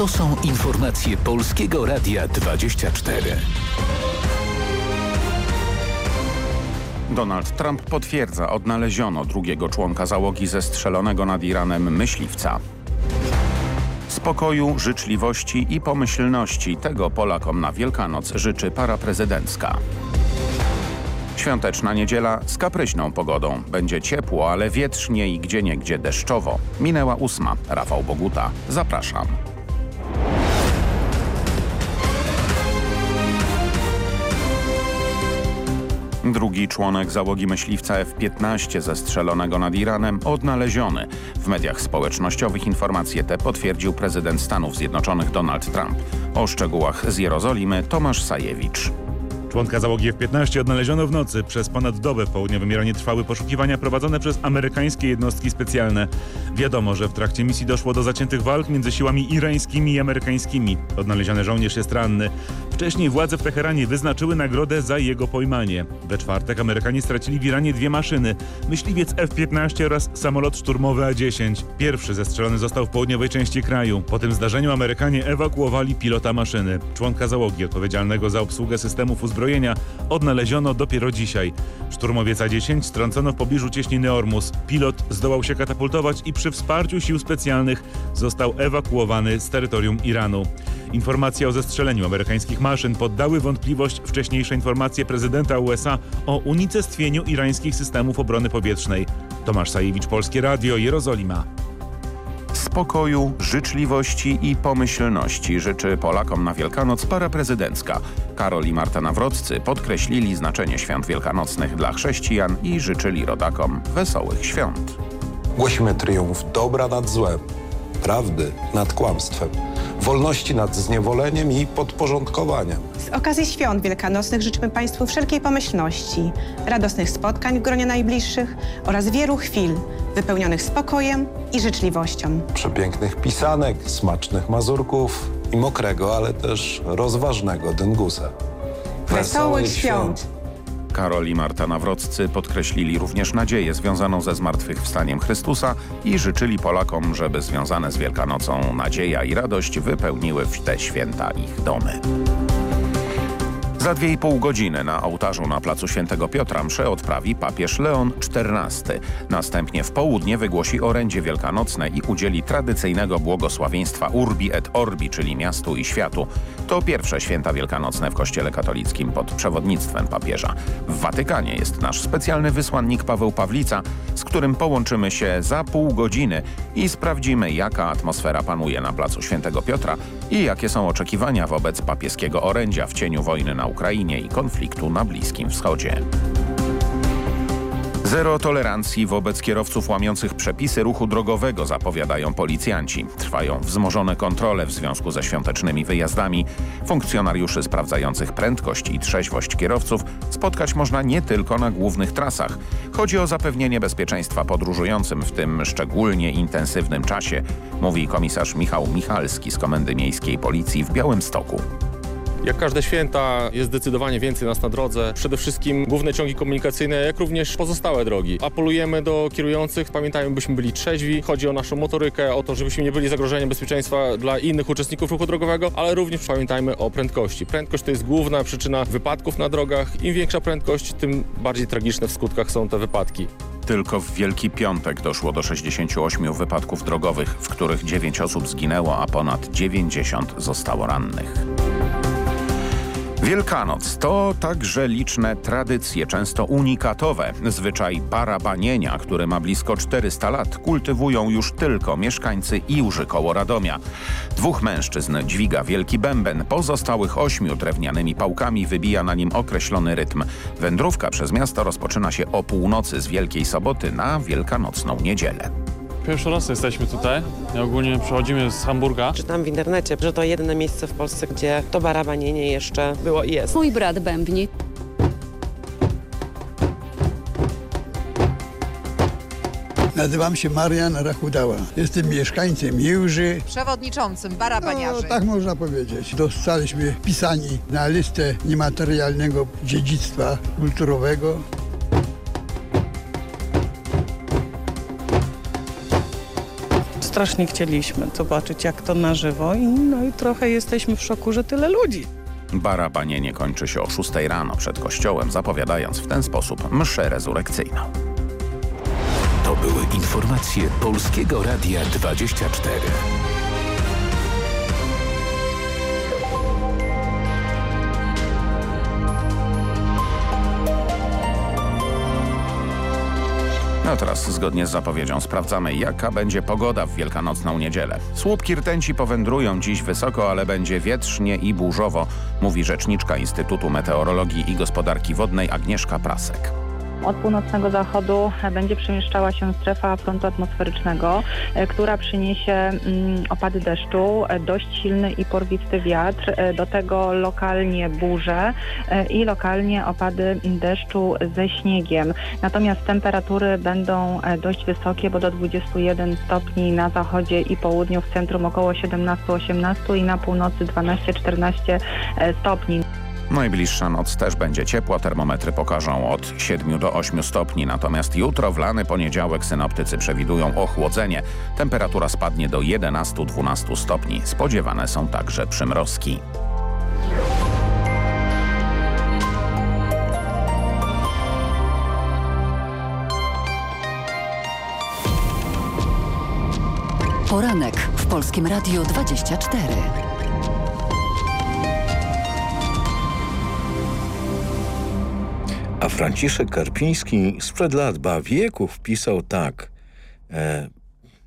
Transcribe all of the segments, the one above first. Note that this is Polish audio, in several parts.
To są informacje Polskiego Radia 24. Donald Trump potwierdza, odnaleziono drugiego członka załogi zestrzelonego nad Iranem myśliwca. Spokoju, życzliwości i pomyślności tego Polakom na Wielkanoc życzy para prezydencka. Świąteczna niedziela z kapryśną pogodą. Będzie ciepło, ale wietrznie i gdzieniegdzie deszczowo. Minęła ósma. Rafał Boguta. Zapraszam. Drugi członek załogi myśliwca F-15 zestrzelonego nad Iranem odnaleziony. W mediach społecznościowych informacje te potwierdził prezydent Stanów Zjednoczonych Donald Trump. O szczegółach z Jerozolimy Tomasz Sajewicz. Członka załogi F-15 odnaleziono w nocy. Przez ponad dobę w południowym Iranie trwały poszukiwania prowadzone przez amerykańskie jednostki specjalne. Wiadomo, że w trakcie misji doszło do zaciętych walk między siłami irańskimi i amerykańskimi. Odnaleziony żołnierz jest ranny. Wcześniej władze w Teheranie wyznaczyły nagrodę za jego pojmanie. We czwartek Amerykanie stracili w Iranie dwie maszyny. Myśliwiec F-15 oraz samolot szturmowy A-10. Pierwszy zestrzelony został w południowej części kraju. Po tym zdarzeniu Amerykanie ewakuowali pilota maszyny. Członka załogi odpowiedzialnego za obsługę systemów uzbrojenia odnaleziono dopiero dzisiaj. Szturmowiec A-10 strącono w pobliżu cieśniny Ormus. Pilot zdołał się katapultować i przy wsparciu sił specjalnych został ewakuowany z terytorium Iranu. Informacje o zestrzeleniu amerykańskich maszyn poddały wątpliwość wcześniejsze informacje prezydenta USA o unicestwieniu irańskich systemów obrony powietrznej. Tomasz Sajewicz, Polskie Radio, Jerozolima. Spokoju, życzliwości i pomyślności życzy Polakom na Wielkanoc para prezydencka. Karol i Marta Nawroccy podkreślili znaczenie świąt wielkanocnych dla chrześcijan i życzyli rodakom wesołych świąt. Głosimy triumf dobra nad złem, prawdy nad kłamstwem, wolności nad zniewoleniem i podporządkowaniem. Z okazji świąt wielkanocnych życzymy Państwu wszelkiej pomyślności, radosnych spotkań w gronie najbliższych oraz wielu chwil wypełnionych spokojem i życzliwością. Przepięknych pisanek, smacznych mazurków i mokrego, ale też rozważnego dyngusa. Wesołych świąt! Karol i Marta Nawroccy podkreślili również nadzieję związaną ze zmartwychwstaniem Chrystusa i życzyli Polakom, żeby związane z Wielkanocą nadzieja i radość wypełniły w te święta ich domy. Za dwie i pół godziny na ołtarzu na placu Świętego Piotra mszę odprawi papież Leon XIV. Następnie w południe wygłosi orędzie wielkanocne i udzieli tradycyjnego błogosławieństwa Urbi et Orbi, czyli miastu i światu. To pierwsze święta wielkanocne w Kościele katolickim pod przewodnictwem papieża. W Watykanie jest nasz specjalny wysłannik Paweł Pawlica, z którym połączymy się za pół godziny i sprawdzimy jaka atmosfera panuje na placu Świętego Piotra i jakie są oczekiwania wobec papieskiego orędzia w cieniu wojny na Ukrainie i konfliktu na Bliskim Wschodzie. Zero tolerancji wobec kierowców łamiących przepisy ruchu drogowego zapowiadają policjanci. Trwają wzmożone kontrole w związku ze świątecznymi wyjazdami. Funkcjonariuszy sprawdzających prędkość i trzeźwość kierowców spotkać można nie tylko na głównych trasach. Chodzi o zapewnienie bezpieczeństwa podróżującym w tym szczególnie intensywnym czasie, mówi komisarz Michał Michalski z Komendy Miejskiej Policji w Białymstoku. Jak każde święta jest zdecydowanie więcej nas na drodze. Przede wszystkim główne ciągi komunikacyjne, jak również pozostałe drogi. Apelujemy do kierujących, pamiętajmy, byśmy byli trzeźwi. Chodzi o naszą motorykę, o to, żebyśmy nie byli zagrożeniem bezpieczeństwa dla innych uczestników ruchu drogowego, ale również pamiętajmy o prędkości. Prędkość to jest główna przyczyna wypadków na drogach. Im większa prędkość, tym bardziej tragiczne w skutkach są te wypadki. Tylko w Wielki Piątek doszło do 68 wypadków drogowych, w których 9 osób zginęło, a ponad 90 zostało rannych. Wielkanoc to także liczne tradycje, często unikatowe. Zwyczaj barabanienia, który ma blisko 400 lat, kultywują już tylko mieszkańcy Iłży koło Radomia. Dwóch mężczyzn dźwiga wielki bęben, pozostałych ośmiu drewnianymi pałkami wybija na nim określony rytm. Wędrówka przez miasto rozpoczyna się o północy z Wielkiej Soboty na Wielkanocną Niedzielę. Pierwszy raz jesteśmy tutaj. Ogólnie przechodzimy z Hamburga. Czytam w internecie, że to jedyne miejsce w Polsce, gdzie to barabanienie jeszcze było i jest. Mój brat bębni. Nazywam się Marian Rachudała. Jestem mieszkańcem Jełży. Przewodniczącym barabaniarzy. No, tak można powiedzieć. Zostaliśmy wpisani na listę niematerialnego dziedzictwa kulturowego. Strasznie chcieliśmy zobaczyć jak to na żywo i, no i trochę jesteśmy w szoku, że tyle ludzi. Barabanienie kończy się o 6 rano przed kościołem, zapowiadając w ten sposób mszę rezurekcyjną. To były informacje Polskiego Radia 24. No teraz zgodnie z zapowiedzią sprawdzamy jaka będzie pogoda w wielkanocną niedzielę. Słupki rtęci powędrują dziś wysoko, ale będzie wietrznie i burzowo, mówi rzeczniczka Instytutu Meteorologii i Gospodarki Wodnej Agnieszka Prasek. Od północnego zachodu będzie przemieszczała się strefa frontu atmosferycznego, e, która przyniesie mm, opady deszczu, e, dość silny i porwisty wiatr, e, do tego lokalnie burze i lokalnie opady deszczu ze śniegiem. Natomiast temperatury będą dość wysokie, bo do 21 stopni na zachodzie i południu, w centrum około 17-18 i na północy 12-14 stopni. Najbliższa noc też będzie ciepła, termometry pokażą od 7 do 8 stopni, natomiast jutro w lany poniedziałek synoptycy przewidują ochłodzenie. Temperatura spadnie do 11-12 stopni. Spodziewane są także przymrozki. Poranek w Polskim Radiu 24. A Franciszek Karpiński sprzed lat, ba wieków pisał tak, e,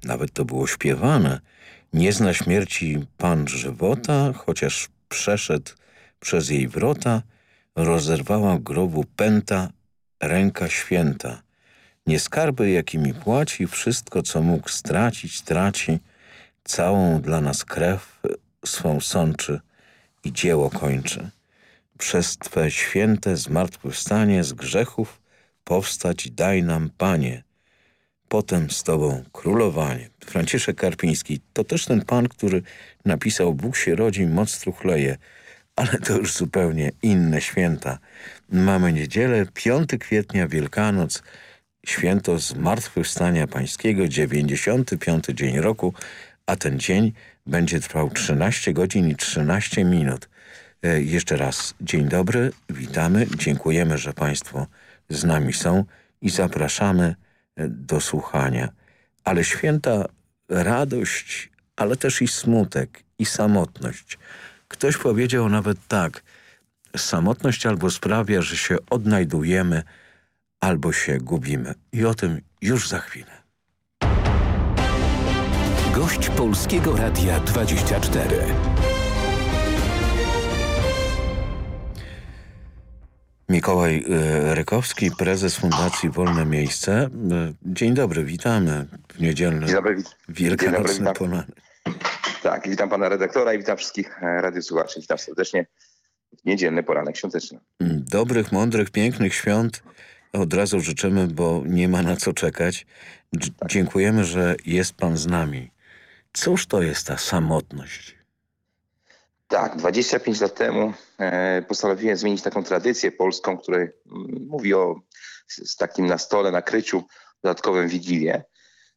nawet to było śpiewane, nie zna śmierci pan żywota, chociaż przeszedł przez jej wrota, rozerwała grobu pęta, ręka święta. Nie skarby, jakimi płaci, wszystko, co mógł stracić, traci, całą dla nas krew swą sączy i dzieło kończy przez Twe święte zmartwychwstanie z grzechów powstać daj nam, Panie. Potem z Tobą królowanie. Franciszek Karpiński to też ten pan, który napisał Bóg się rodzi, moc truchleje. Ale to już zupełnie inne święta. Mamy niedzielę, 5 kwietnia, Wielkanoc, święto Zmartwychwstania Pańskiego, 95. dzień roku, a ten dzień będzie trwał 13 godzin i 13 minut. E, jeszcze raz dzień dobry, witamy, dziękujemy, że Państwo z nami są i zapraszamy e, do słuchania. Ale święta radość, ale też i smutek, i samotność. Ktoś powiedział nawet tak, samotność albo sprawia, że się odnajdujemy, albo się gubimy. I o tym już za chwilę. Gość Polskiego Radia 24. Mikołaj e, Rykowski, prezes Fundacji Wolne Miejsce. E, dzień dobry, witamy w niedzielny Dzień dobry, wielkanocny poranek. Tak, witam pana redaktora i witam wszystkich e, radiosłuchaczy. Witam serdecznie w niedzielny poranek świąteczny. Mm, dobrych, mądrych, pięknych świąt od razu życzymy, bo nie ma na co czekać. tak. Dziękujemy, że jest pan z nami. Cóż to jest ta samotność? Tak, 25 lat temu e, postanowiłem zmienić taką tradycję polską, która mm, mówi o z takim na stole, na kryciu dodatkowym wigilię.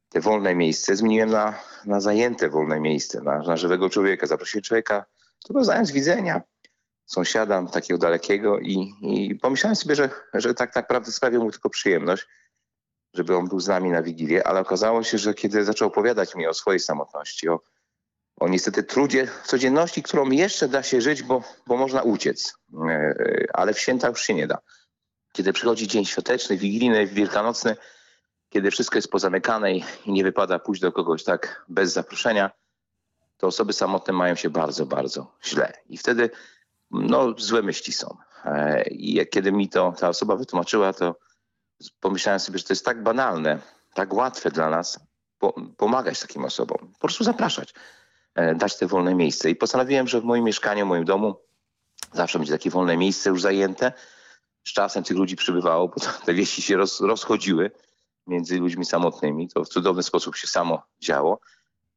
Te wolne miejsce zmieniłem na, na zajęte wolne miejsce, na, na żywego człowieka. Zaprosiłem człowieka, którego zająć widzenia, sąsiada takiego dalekiego i, i pomyślałem sobie, że, że tak naprawdę sprawił mu tylko przyjemność, żeby on był z nami na Wigilię, ale okazało się, że kiedy zaczął opowiadać mi o swojej samotności, o o niestety trudzie codzienności, którą jeszcze da się żyć, bo, bo można uciec, e, ale w święta już się nie da. Kiedy przychodzi dzień świąteczny, wigilijny, wielkanocny, kiedy wszystko jest pozamykane i nie wypada pójść do kogoś tak bez zaproszenia, to osoby samotne mają się bardzo, bardzo źle. I wtedy no, złe myśli są. E, I kiedy mi to ta osoba wytłumaczyła, to pomyślałem sobie, że to jest tak banalne, tak łatwe dla nas pomagać takim osobom. Po prostu zapraszać. E, dać te wolne miejsce. I postanowiłem, że w moim mieszkaniu, w moim domu zawsze będzie takie wolne miejsce już zajęte. Z czasem tych ludzi przybywało, bo te wieści się roz, rozchodziły między ludźmi samotnymi. To w cudowny sposób się samo działo.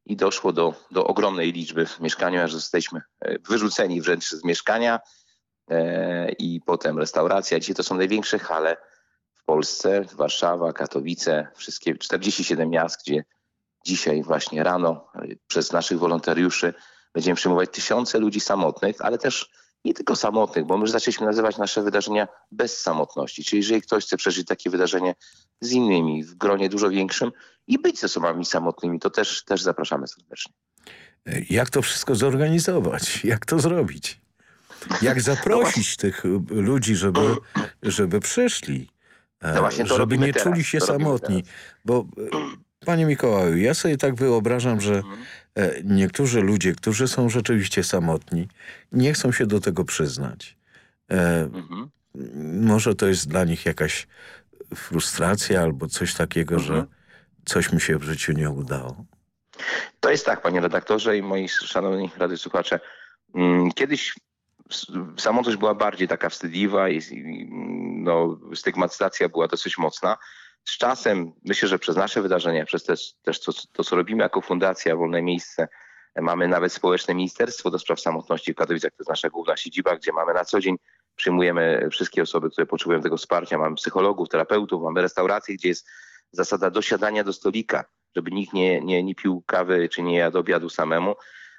I doszło do, do ogromnej liczby w mieszkaniu, aż zostaliśmy e, wyrzuceni wręcz z mieszkania e, i potem restauracja. Dzisiaj to są największe hale w Polsce, Warszawa, Katowice, wszystkie 47 miast, gdzie dzisiaj właśnie rano przez naszych wolontariuszy będziemy przyjmować tysiące ludzi samotnych, ale też nie tylko samotnych, bo my już zaczęliśmy nazywać nasze wydarzenia bez samotności. Czyli jeżeli ktoś chce przeżyć takie wydarzenie z innymi, w gronie dużo większym i być ze osobami samotnymi, to też, też zapraszamy serdecznie. Jak to wszystko zorganizować? Jak to zrobić? Jak zaprosić no tych ludzi, żeby, żeby przyszli? No żeby nie teraz. czuli się samotni. Bo Panie Mikołaju, ja sobie tak wyobrażam, że mhm. niektórzy ludzie, którzy są rzeczywiście samotni, nie chcą się do tego przyznać. E, mhm. Może to jest dla nich jakaś frustracja albo coś takiego, mhm. że coś mi się w życiu nie udało. To jest tak, panie redaktorze i moi szanowni rady słuchacze. Mm, kiedyś samotność była bardziej taka wstydliwa i no, stygmatyzacja była dosyć mocna. Z czasem, myślę, że przez nasze wydarzenia, przez też, też to, to, co robimy jako Fundacja Wolne Miejsce, mamy nawet społeczne ministerstwo do spraw samotności w Katowicach, to jest nasza główna siedziba, gdzie mamy na co dzień, przyjmujemy wszystkie osoby, które potrzebują tego wsparcia, mamy psychologów, terapeutów, mamy restauracje, gdzie jest zasada dosiadania do stolika, żeby nikt nie, nie, nie pił kawy czy nie jadł obiadu samemu.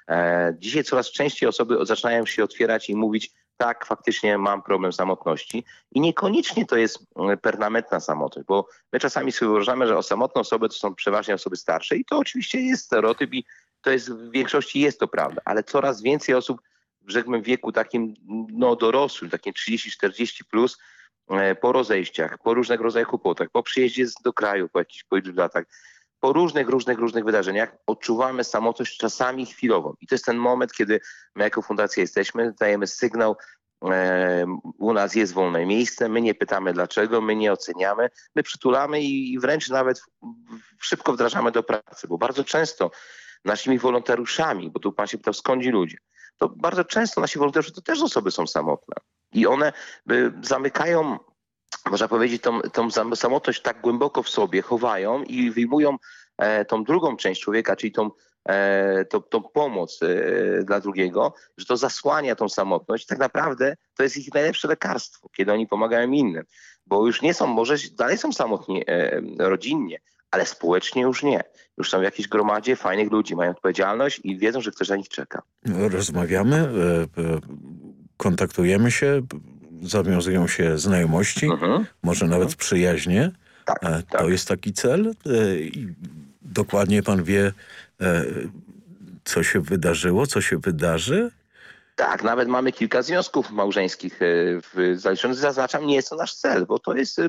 E, dzisiaj coraz częściej osoby zaczynają się otwierać i mówić, tak, faktycznie mam problem samotności i niekoniecznie to jest mm, permanentna samotność, bo my czasami sobie wyobrażamy, że samotne osoby to są przeważnie osoby starsze i to oczywiście jest stereotyp i to jest w większości jest to prawda, ale coraz więcej osób w wieku takim no dorosłym, takim 30-40 plus, e, po rozejściach, po różnego rodzaju kłopotach, po przyjeździe do kraju, po jakichś po latach, po różnych, różnych, różnych wydarzeniach odczuwamy samotność czasami chwilową. I to jest ten moment, kiedy my jako fundacja jesteśmy, dajemy sygnał, e, u nas jest wolne miejsce, my nie pytamy dlaczego, my nie oceniamy, my przytulamy i wręcz nawet szybko wdrażamy do pracy, bo bardzo często naszymi wolontariuszami, bo tu pan się pytał skąd ludzie, to bardzo często nasi wolontariusze to też osoby są samotne i one y, zamykają można powiedzieć, tą, tą samotność tak głęboko w sobie chowają i wyjmują e, tą drugą część człowieka, czyli tą, e, tą, pomoc e, dla drugiego, że to zasłania tą samotność. Tak naprawdę to jest ich najlepsze lekarstwo, kiedy oni pomagają innym, bo już nie są, może dalej są samotni rodzinnie, ale społecznie już nie. Już są w jakiejś gromadzie fajnych ludzi, mają odpowiedzialność i wiedzą, że ktoś na nich czeka. Rozmawiamy, kontaktujemy się, zawiązują się znajomości, mhm. może nawet mhm. przyjaźnie. Tak, e, to tak. jest taki cel. E, dokładnie pan wie, e, co się wydarzyło, co się wydarzy? Tak, nawet mamy kilka związków małżeńskich w zaliczonych. Zaznaczam, nie jest to nasz cel, bo to jest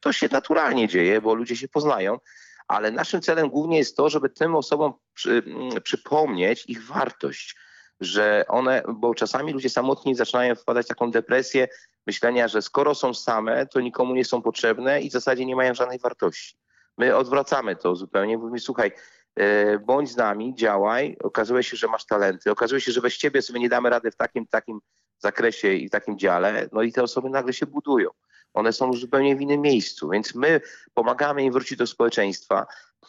to się naturalnie dzieje, bo ludzie się poznają, ale naszym celem głównie jest to, żeby tym osobom przy, przypomnieć ich wartość, że one, bo czasami ludzie samotni zaczynają wpadać w taką depresję myślenia, że skoro są same, to nikomu nie są potrzebne i w zasadzie nie mają żadnej wartości. My odwracamy to zupełnie, mówimy, słuchaj, e, bądź z nami, działaj, okazuje się, że masz talenty, okazuje się, że bez ciebie sobie nie damy rady w takim, takim zakresie i takim dziale, no i te osoby nagle się budują. One są już zupełnie w innym miejscu, więc my pomagamy im wrócić do społeczeństwa,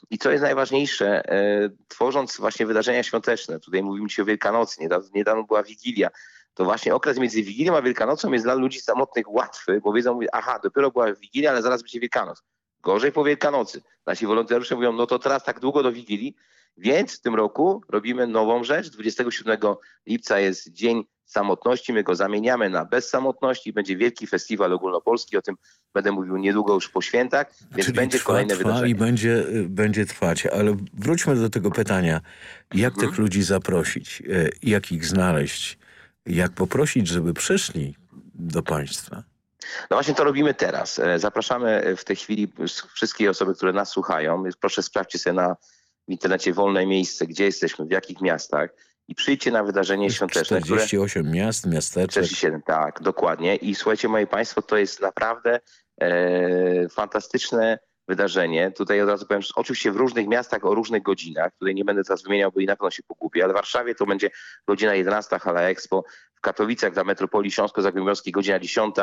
i co jest najważniejsze, e, tworząc właśnie wydarzenia świąteczne, tutaj mówimy ci o Wielkanocy, niedawno, niedawno była Wigilia, to właśnie okres między Wigilią a Wielkanocą jest dla ludzi samotnych łatwy, bo wiedzą, aha, dopiero była Wigilia, ale zaraz będzie Wielkanoc. Gorzej po Wielkanocy. Nasi wolontariusze mówią, no to teraz tak długo do Wigilii, więc w tym roku robimy nową rzecz. 27 lipca jest Dzień Samotności. My go zamieniamy na bez samotności. Będzie wielki festiwal ogólnopolski. O tym będę mówił niedługo już po świętach, więc Czyli będzie trwa, kolejne trwa wydarzenie. i będzie, y, będzie trwać. Ale wróćmy do tego pytania. Jak mhm. tych ludzi zaprosić? Y, jak ich znaleźć? Jak poprosić, żeby przyszli do państwa? No właśnie to robimy teraz. E, zapraszamy w tej chwili wszystkie osoby, które nas słuchają. Proszę sprawdźcie sobie na w internecie wolne miejsce, gdzie jesteśmy, w jakich miastach i przyjdźcie na wydarzenie świąteczne. 48 które... miast, miasteczek. 47, tak, dokładnie. I słuchajcie, moi państwo, to jest naprawdę e, fantastyczne wydarzenie. Tutaj od razu powiem, że oczywiście w różnych miastach o różnych godzinach. Tutaj nie będę teraz wymieniał, bo i na pewno się pogubię, ale w Warszawie to będzie godzina 11, Hala Expo. W Katowicach dla Metropolii Śląsko-Zagłębiowskiej godzina 10,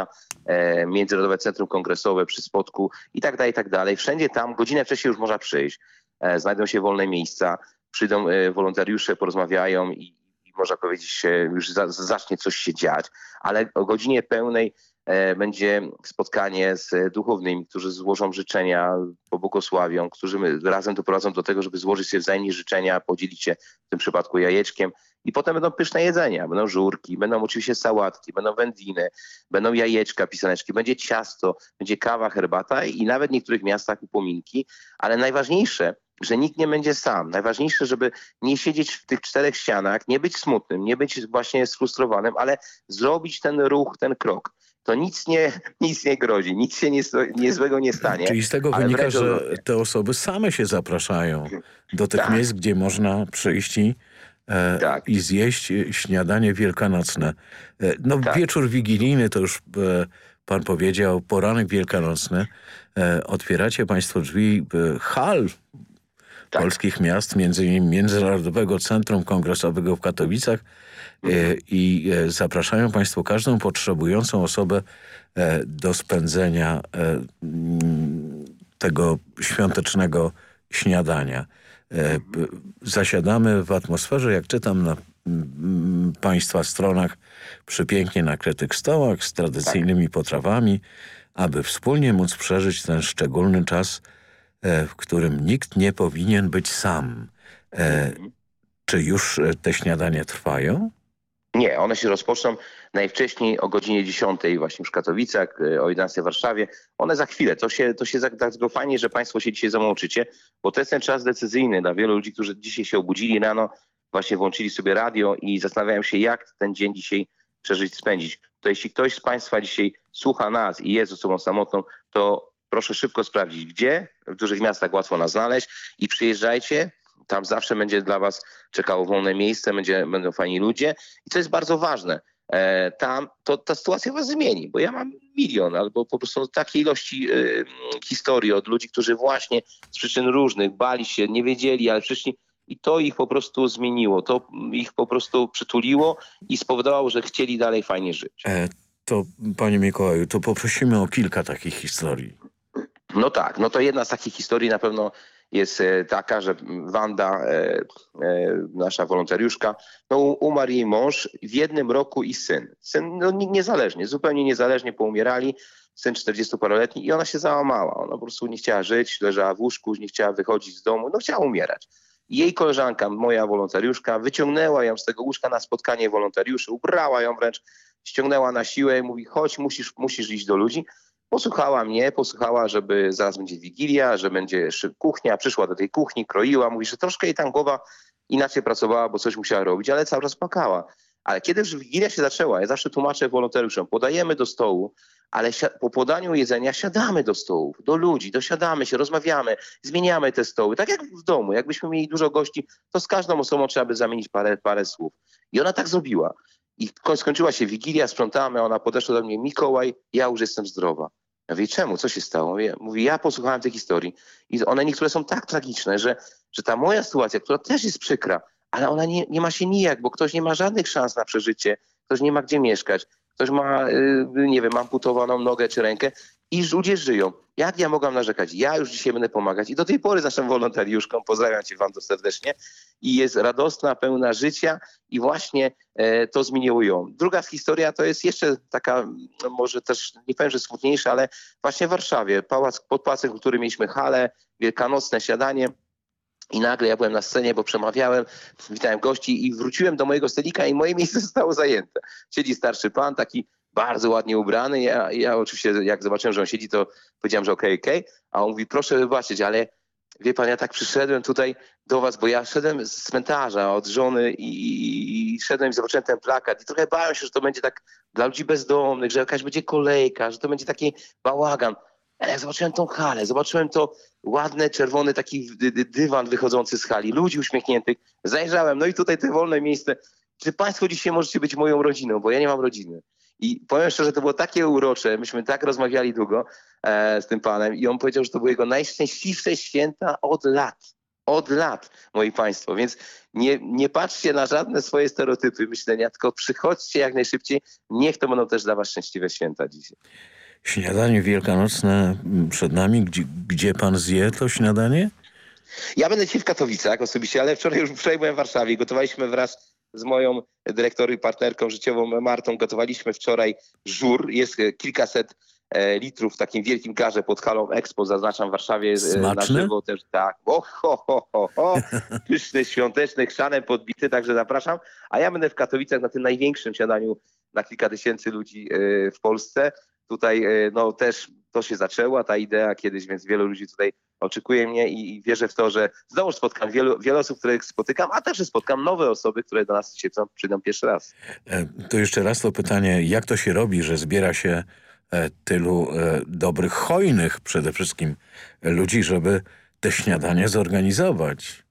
e, Międzynarodowe Centrum Kongresowe przy Spodku i tak dalej, i tak dalej. Wszędzie tam godzinę wcześniej już można przyjść. E, znajdą się wolne miejsca, przyjdą e, wolontariusze, porozmawiają i, i można powiedzieć, już za, zacznie coś się dziać, ale o godzinie pełnej e, będzie spotkanie z duchownymi, którzy złożą życzenia, pobłogosławią, którzy razem doprowadzą do tego, żeby złożyć sobie wzajemnie życzenia, podzielić się w tym przypadku jajeczkiem. I potem będą pyszne jedzenia, będą żurki, będą oczywiście sałatki, będą wędliny, będą jajeczka, pisaneczki, będzie ciasto, będzie kawa, herbata i nawet w niektórych miastach upominki. Ale najważniejsze, że nikt nie będzie sam. Najważniejsze, żeby nie siedzieć w tych czterech ścianach, nie być smutnym, nie być właśnie sfrustrowanym, ale zrobić ten ruch, ten krok. To nic nie, nic nie grozi, nic się nie, nie złego nie stanie. Czyli z tego wynika, że te osoby same się zapraszają do tych tak. miejsc, gdzie można przyjść i, e, tak. i zjeść śniadanie wielkanocne. E, no tak. wieczór wigilijny to już... E, pan powiedział, poranek wielkanocny, e, otwieracie państwo drzwi hal tak. polskich miast, między innymi Międzynarodowego Centrum Kongresowego w Katowicach e, i e, zapraszają Państwo każdą potrzebującą osobę e, do spędzenia tego świątecznego śniadania. Zasiadamy w atmosferze, jak czytam na Państwa stronach, przy pięknie nakrytych stołach z tradycyjnymi potrawami, aby wspólnie móc przeżyć ten szczególny czas w którym nikt nie powinien być sam. E, czy już e, te śniadania trwają? Nie, one się rozpoczną najwcześniej o godzinie 10 właśnie w Katowicach, o 11 w Warszawie. One za chwilę. To się, to się dlatego fajnie, że Państwo się dzisiaj załączycie, bo to jest ten czas decyzyjny dla wielu ludzi, którzy dzisiaj się obudzili rano, właśnie włączyli sobie radio i zastanawiają się, jak ten dzień dzisiaj przeżyć, spędzić. To jeśli ktoś z Państwa dzisiaj słucha nas i jest osobą samotną, to proszę szybko sprawdzić, gdzie. W dużych miastach łatwo nas znaleźć i przyjeżdżajcie. Tam zawsze będzie dla was czekało wolne miejsce, będzie, będą fajni ludzie. I co jest bardzo ważne, e, tam to ta sytuacja was zmieni, bo ja mam milion albo po prostu takiej ilości e, historii od ludzi, którzy właśnie z przyczyn różnych bali się, nie wiedzieli, ale przyszli i to ich po prostu zmieniło, to ich po prostu przytuliło i spowodowało, że chcieli dalej fajnie żyć. E, to panie Mikołaju, to poprosimy o kilka takich historii. No tak, no to jedna z takich historii na pewno jest e, taka, że Wanda, e, e, nasza wolontariuszka, no umarł jej mąż w jednym roku i syn. Syn no, niezależnie, zupełnie niezależnie poumierali, syn 40-paroletni i ona się załamała. Ona po prostu nie chciała żyć, leżała w łóżku, nie chciała wychodzić z domu, no chciała umierać. Jej koleżanka, moja wolontariuszka, wyciągnęła ją z tego łóżka na spotkanie wolontariuszy, ubrała ją wręcz, ściągnęła na siłę i mówi, chodź, musisz, musisz iść do ludzi. Posłuchała mnie, posłuchała, żeby zaraz będzie Wigilia, że będzie kuchnia, przyszła do tej kuchni, kroiła, mówi, że troszkę jej tam głowa inaczej pracowała, bo coś musiała robić, ale cały czas płakała. Ale kiedy już Wigilia się zaczęła, ja zawsze tłumaczę wolontariuszom, podajemy do stołu, ale po podaniu jedzenia siadamy do stołów, do ludzi, dosiadamy się, rozmawiamy, zmieniamy te stoły. Tak jak w domu, jakbyśmy mieli dużo gości, to z każdą osobą trzeba by zamienić parę, parę słów. I ona tak zrobiła. I skończyła się Wigilia, sprzątamy, ona podeszła do mnie, Mikołaj, ja już jestem zdrowa. Ja mówię, czemu? Co się stało? Mówi, ja posłuchałem tej historii i one niektóre są tak tragiczne, że, że ta moja sytuacja, która też jest przykra, ale ona nie, nie ma się nijak, bo ktoś nie ma żadnych szans na przeżycie, ktoś nie ma gdzie mieszkać, ktoś ma, y, nie wiem, amputowaną nogę czy rękę i ludzie żyją. Jak ja mogłam narzekać? Ja już dzisiaj będę pomagać i do tej pory z naszą wolontariuszką, pozdrawiam Cię Wando serdecznie, i jest radosna, pełna życia i właśnie e, to zmieniło ją. Druga historia to jest jeszcze taka, no może też, nie powiem, że smutniejsza, ale właśnie w Warszawie, pałac, pod Pałacem Kultury mieliśmy halę, wielkanocne siadanie, i nagle ja byłem na scenie, bo przemawiałem, witałem gości i wróciłem do mojego stolika i moje miejsce zostało zajęte. Siedzi starszy pan, taki bardzo ładnie ubrany. Ja, ja oczywiście jak zobaczyłem, że on siedzi, to powiedziałem, że okej, okay, okej. Okay. A on mówi, proszę wybaczyć, ale wie pan, ja tak przyszedłem tutaj do was, bo ja szedłem z cmentarza od żony i, i szedłem i zobaczyłem ten plakat i trochę bałem się, że to będzie tak dla ludzi bezdomnych, że jakaś będzie kolejka, że to będzie taki bałagan. Ale jak zobaczyłem tą halę, zobaczyłem to ładne, czerwony taki dywan wychodzący z hali, ludzi uśmiechniętych, zajrzałem, no i tutaj te wolne miejsce. Czy państwo dzisiaj możecie być moją rodziną, bo ja nie mam rodziny. I powiem szczerze, to było takie urocze. Myśmy tak rozmawiali długo e, z tym panem i on powiedział, że to były jego najszczęśliwsze święta od lat. Od lat, moi państwo. Więc nie, nie patrzcie na żadne swoje stereotypy myślenia, tylko przychodźcie jak najszybciej. Niech to będą też dla was szczęśliwe święta dzisiaj. Śniadanie wielkanocne przed nami. Gdzie, gdzie pan zje to śniadanie? Ja będę dzisiaj w Katowicach osobiście, ale wczoraj już wczoraj byłem w Warszawie. Gotowaliśmy wraz z moją dyrektorem i partnerką życiową Martą gotowaliśmy wczoraj żur. Jest kilkaset e, litrów w takim wielkim garze pod halą Expo, zaznaczam w Warszawie e, na Smaczne? żywo też tak. O, ho, ho, ho, ho. Pyszny, świąteczny, chrzanem podbity, także zapraszam. A ja będę w Katowicach na tym największym śniadaniu na kilka tysięcy ludzi e, w Polsce. Tutaj e, no też to się zaczęła, ta idea kiedyś, więc wielu ludzi tutaj oczekuje mnie i, i wierzę w to, że znowu spotkam wielu, wiele osób, których spotykam, a także spotkam nowe osoby, które do nas siedzą, przyjdą pierwszy raz. E, To jeszcze raz to pytanie, jak to się robi, że zbiera się e, tylu dobrych, hojnych przede wszystkim ludzi, żeby te śniadanie zorganizować?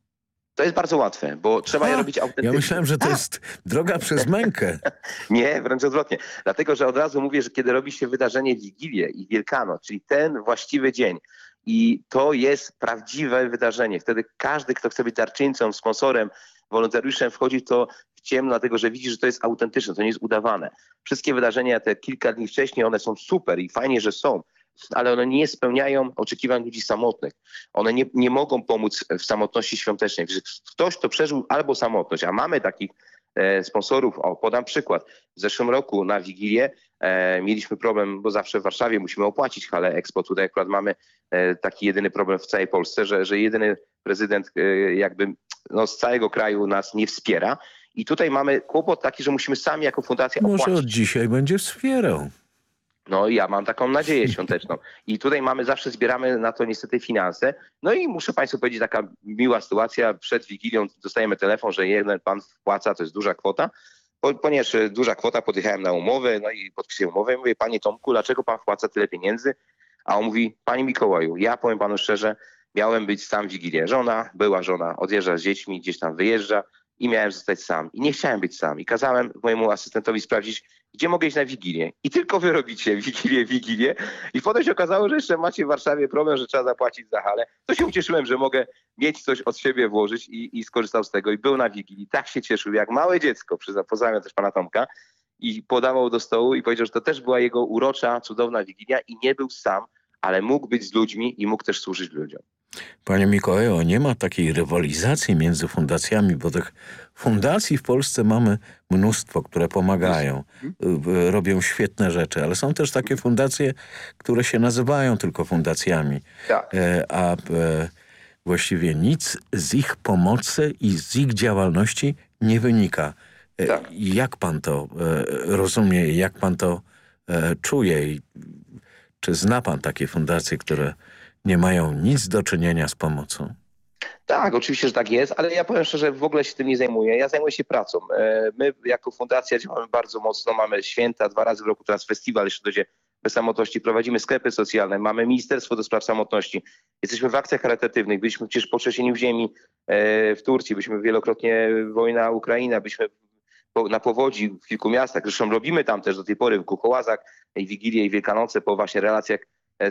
To jest bardzo łatwe, bo trzeba je robić autentycznie. Ja myślałem, że to jest droga przez mękę. Nie, wręcz odwrotnie. Dlatego, że od razu mówię, że kiedy robi się wydarzenie Wigilię i Wielkanoc, czyli ten właściwy dzień, i to jest prawdziwe wydarzenie. Wtedy każdy, kto chce być darczyńcą, sponsorem, wolontariuszem, wchodzi w to w ciemno, dlatego że widzi, że to jest autentyczne, to nie jest udawane. Wszystkie wydarzenia te kilka dni wcześniej, one są super i fajnie, że są, ale one nie spełniają oczekiwań ludzi samotnych. One nie, nie mogą pomóc w samotności świątecznej. Ktoś, kto przeżył albo samotność, a mamy takich e, sponsorów, o podam przykład. W zeszłym roku na Wigilię e, mieliśmy problem, bo zawsze w Warszawie musimy opłacić halę Expo. Tutaj akurat mamy e, taki jedyny problem w całej Polsce, że, że jedyny prezydent e, jakby no, z całego kraju nas nie wspiera. I tutaj mamy kłopot taki, że musimy sami jako fundacja Może opłacić. od dzisiaj będzie wspierał. No i ja mam taką nadzieję świąteczną. I tutaj mamy, zawsze zbieramy na to niestety finanse. No i muszę Państwu powiedzieć, taka miła sytuacja. Przed Wigilią dostajemy telefon, że jeden pan wpłaca, to jest duża kwota. Po- Ponieważ e, duża kwota, podjechałem na umowę, no i podpisałem umowę. Mówię, panie Tomku, dlaczego pan wpłaca tyle pieniędzy? A on mówi, panie Mikołaju, ja powiem panu szczerze, miałem być sam w Wigilię. Żona, była żona, odjeżdża z dziećmi, gdzieś tam wyjeżdża i miałem zostać sam. I nie chciałem być sam. I kazałem mojemu asystentowi sprawdzić, gdzie mogę iść na Wigilię. I tylko wy robicie Wigilię, Wigilię. I potem się okazało, że jeszcze macie w Warszawie problem, że trzeba zapłacić za halę. To się ucieszyłem, że mogę mieć coś od siebie włożyć i, i skorzystał z tego. I był na Wigilii. Tak się cieszył, jak małe dziecko. Pozdrawiam też pana Tomka. I podawał do stołu i powiedział, że to też była jego urocza, cudowna Wigilia i nie był sam, ale mógł być z ludźmi i mógł też służyć ludziom. Panie Mikołaju, nie ma takiej rywalizacji między fundacjami, bo tych fundacji w Polsce mamy mnóstwo, które pomagają, robią świetne rzeczy, ale są też takie fundacje, które się nazywają tylko fundacjami, Tak. E, a e, właściwie nic z ich pomocy i z ich działalności nie wynika. E, Jak pan to rozumie jak pan to czuje? I czy zna pan takie fundacje, które nie mają nic do czynienia z pomocą? Tak, oczywiście, że tak jest, ale ja powiem szczerze, w ogóle się tym nie zajmuję. Ja zajmuję się pracą. E, My jako fundacja działamy bardzo mocno, mamy święta, dwa razy w roku teraz festiwal, jeszcze dojdzie bez samotności, prowadzimy sklepy socjalne, mamy Ministerstwo do Spraw Samotności, jesteśmy w akcjach charytatywnych, byliśmy przecież po trzęsieniu ziemi e, w Turcji, byliśmy wielokrotnie wojna Ukraina, byliśmy na powodzi w kilku miastach, zresztą robimy tam też do tej pory w Kukołazach i Wigilię i Wielkanoce po właśnie relacjach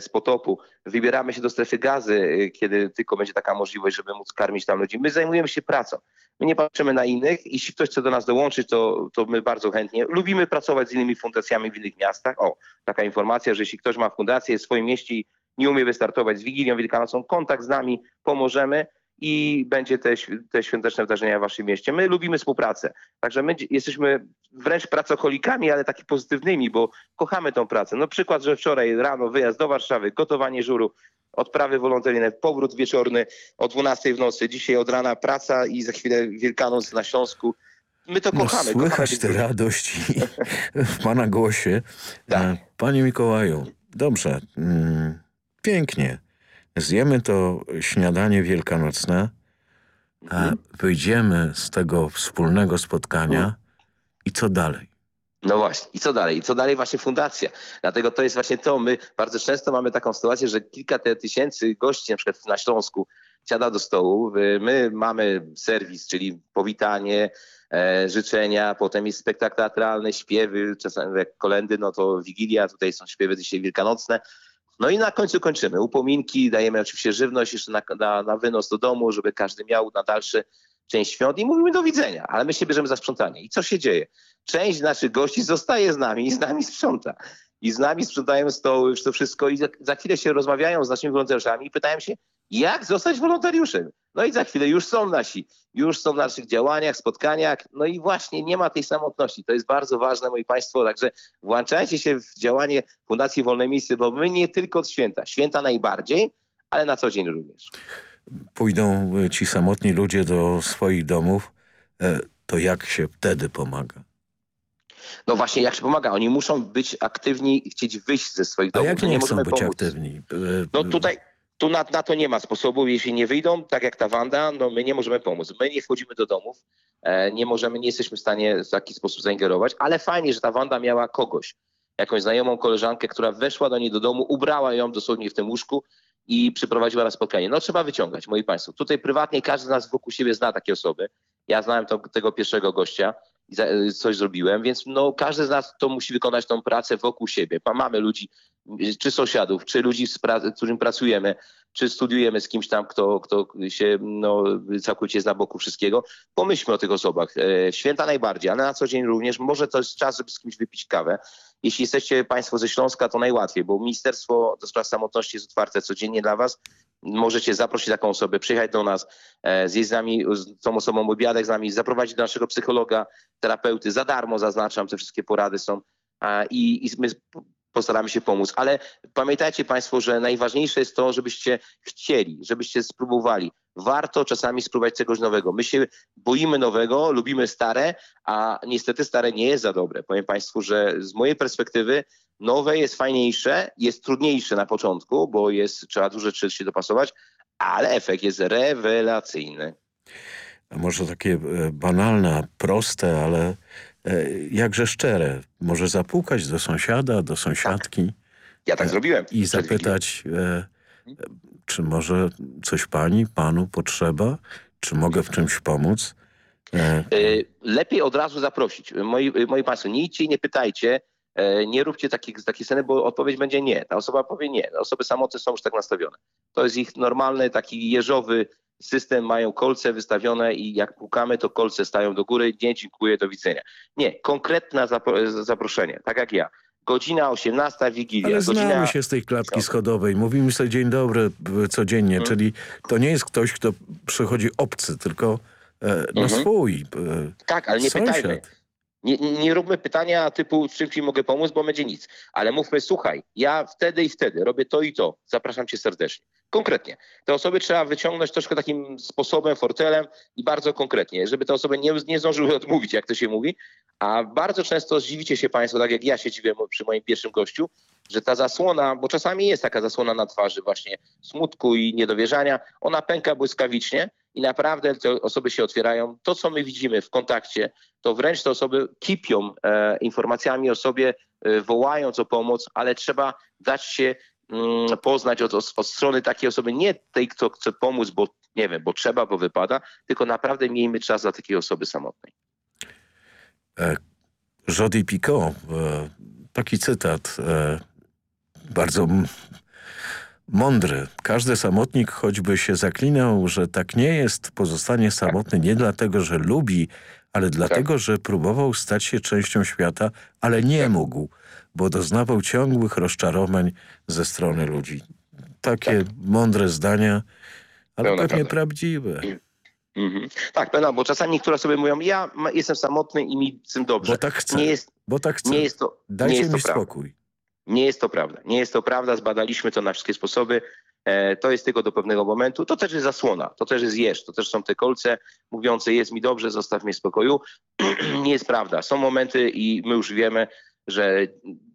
z potopu. Wybieramy się do strefy gazy, e, kiedy tylko będzie taka możliwość, żeby móc karmić tam ludzi. My zajmujemy się pracą. My nie patrzymy na innych. Jeśli ktoś chce do nas dołączyć, to, to my bardzo chętnie. Lubimy pracować z innymi fundacjami w innych miastach. O, taka informacja, że jeśli ktoś ma fundację w swoim mieście i nie umie wystartować z Wigilią Wielkanocą, kontakt z nami, pomożemy i będzie te, te świąteczne wydarzenia w waszym mieście. My lubimy współpracę. Także my jesteśmy wręcz pracocholikami, ale takimi pozytywnymi, bo kochamy tą pracę. No przykład, że wczoraj rano wyjazd do Warszawy, gotowanie żuru, odprawy wolontaryjne, powrót wieczorny o 12 w nocy, dzisiaj od rana praca i za chwilę Wielkanoc na Śląsku. My to No, kochamy. słychać kochamy te radości w pana głosie. Tak. E, Panie Mikołaju, dobrze, mm, pięknie. Zjemy to śniadanie wielkanocne, Mhm. wyjdziemy z tego wspólnego spotkania i co dalej? No właśnie. I co dalej? I co dalej? Właśnie fundacja. Dlatego to jest właśnie to. My bardzo często mamy taką sytuację, że kilka tysięcy gości na przykład na Śląsku siada do stołu. My mamy serwis, czyli powitanie, e, życzenia, potem jest spektakl teatralny, śpiewy, czasami jak kolendy, no to Wigilia, tutaj są śpiewy dzisiaj wielkanocne. No i na końcu kończymy. Upominki, dajemy oczywiście żywność jeszcze na, na, na wynos do domu, żeby każdy miał na dalszy część świąt i mówimy do widzenia, ale my się bierzemy za sprzątanie. I co się dzieje? Część naszych gości zostaje z nami i z nami sprząta. I z nami sprzątają stoły, to wszystko i za, za chwilę się rozmawiają z naszymi wolontariuszami i pytają się, jak zostać wolontariuszem? No i za chwilę już są nasi, już są w naszych działaniach, spotkaniach, no i właśnie nie ma tej samotności. To jest bardzo ważne, moi Państwo, także włączajcie się w działanie Fundacji Wolne Miejsce, bo my nie tylko od święta, święta najbardziej, ale na co dzień również. Pójdą ci samotni ludzie do swoich domów, e, to jak się wtedy pomaga? No właśnie, jak się pomaga? Oni muszą być aktywni i chcieć wyjść ze swoich domów. A jak nie, nie chcą być pomóc. aktywni? No tutaj tu na, na, to nie ma sposobu. Jeśli nie wyjdą, tak jak ta Wanda, no my nie możemy pomóc. My nie wchodzimy do domów, e, nie możemy, nie jesteśmy w stanie w taki sposób zaingerować, ale fajnie, że ta Wanda miała kogoś, jakąś znajomą koleżankę, która weszła do niej do domu, ubrała ją dosłownie w tym łóżku i przyprowadziła na spotkanie. No trzeba wyciągać, moi państwo. Tutaj prywatnie każdy z nas wokół siebie zna takie osoby. Ja znałem to, tego pierwszego gościa i coś zrobiłem, więc no, każdy z nas to musi wykonać tą pracę wokół siebie. Mamy ludzi, czy sąsiadów, czy ludzi, z, z którym pracujemy, czy studiujemy z kimś tam, kto, kto się no, całkowicie zna boku wszystkiego. Pomyślmy o tych osobach. E, święta najbardziej, ale na co dzień również. Może to jest czas, żeby z kimś wypić kawę. Jeśli jesteście Państwo ze Śląska, to najłatwiej, bo Ministerstwo do Spraw Samotności jest otwarte codziennie dla Was. Możecie zaprosić taką osobę, przyjechać do nas, e, zjeść z nami, z tą osobą obiadek z nami, zaprowadzić do naszego psychologa, terapeuty. Za darmo zaznaczam, te wszystkie porady są. I, i my postaramy się pomóc. Ale pamiętajcie Państwo, że najważniejsze jest to, żebyście chcieli, żebyście spróbowali. Warto czasami spróbować czegoś nowego. My się boimy nowego, lubimy stare, a niestety stare nie jest za dobre. Powiem Państwu, że z mojej perspektywy nowe jest fajniejsze, jest trudniejsze na początku, bo jest, trzeba dużo rzeczy się dopasować, ale efekt jest rewelacyjny. Może takie e, banalne, proste, ale jakże szczere. Może zapukać do sąsiada, do sąsiadki. Tak. Ja tak zrobiłem. I zapytać, e, czy może coś pani, panu potrzeba? Czy mogę w czymś pomóc? E, lepiej od razu zaprosić. Moi, moi państwo, nie idźcie i nie pytajcie, nie róbcie takich, takiej sceny, bo odpowiedź będzie nie. Ta osoba powie nie. Osoby samotne są już tak nastawione. To jest ich normalny, taki jeżowy system, mają kolce wystawione i jak pukamy, to kolce stają do góry. Nie, dziękuję, do widzenia. Nie, konkretne zaproszenie, tak jak ja. Godzina 18, Wigilia. Ale godzina... znamy się z tej klatki schodowej. Mówimy sobie dzień dobry codziennie, hmm. czyli to nie jest ktoś, kto przychodzi obcy, tylko e, no hmm. swój. E, tak, ale nie sąsiad. pytajmy. Nie, nie róbmy pytania typu, czym ci mogę pomóc, bo będzie nic. Ale mówmy, słuchaj, ja wtedy i wtedy robię to i to. Zapraszam cię serdecznie. Konkretnie. Te osoby trzeba wyciągnąć troszkę takim sposobem, fortelem i bardzo konkretnie, żeby te osoby nie, nie zdążyły odmówić, jak to się mówi. A bardzo często zdziwicie się Państwo, tak jak ja się dziwię przy moim pierwszym gościu, że ta zasłona, bo czasami jest taka zasłona na twarzy właśnie smutku i niedowierzania, ona pęka błyskawicznie i naprawdę te osoby się otwierają. To, co my widzimy w kontakcie, to wręcz te osoby kipią e, informacjami o sobie, e, wołając o pomoc, ale trzeba dać się mm, poznać od, od, strony takiej osoby, nie tej, kto chce pomóc, bo nie wiem, bo trzeba, bo wypada, tylko naprawdę miejmy czas dla takiej osoby samotnej. E, Jody Picot, e, taki cytat, e, bardzo mądry. Każdy samotnik, choćby się zaklinał, że tak nie jest, pozostanie samotny nie dlatego, że lubi, ale dlatego, że próbował stać się częścią świata, ale nie mógł, bo doznawał ciągłych rozczarowań ze strony ludzi. Takie tak. mądre zdania, ale Pełna pewnie prawda. prawdziwe. Mhm. Tak, pewno, bo czasami niektóre osoby mówią, ja jestem samotny i mi z tym dobrze. Bo tak chcę. Nie jest, bo tak chcę. Nie jest to, Dajcie nie jest mi to spokój. Nie jest to prawda. Nie jest to prawda. Zbadaliśmy to na wszystkie sposoby. E, to jest tylko do pewnego momentu. To też jest zasłona, to też jest jesz, to też są te kolce mówiące jest mi dobrze, zostaw mnie w spokoju. nie jest prawda. Są momenty i my już wiemy, że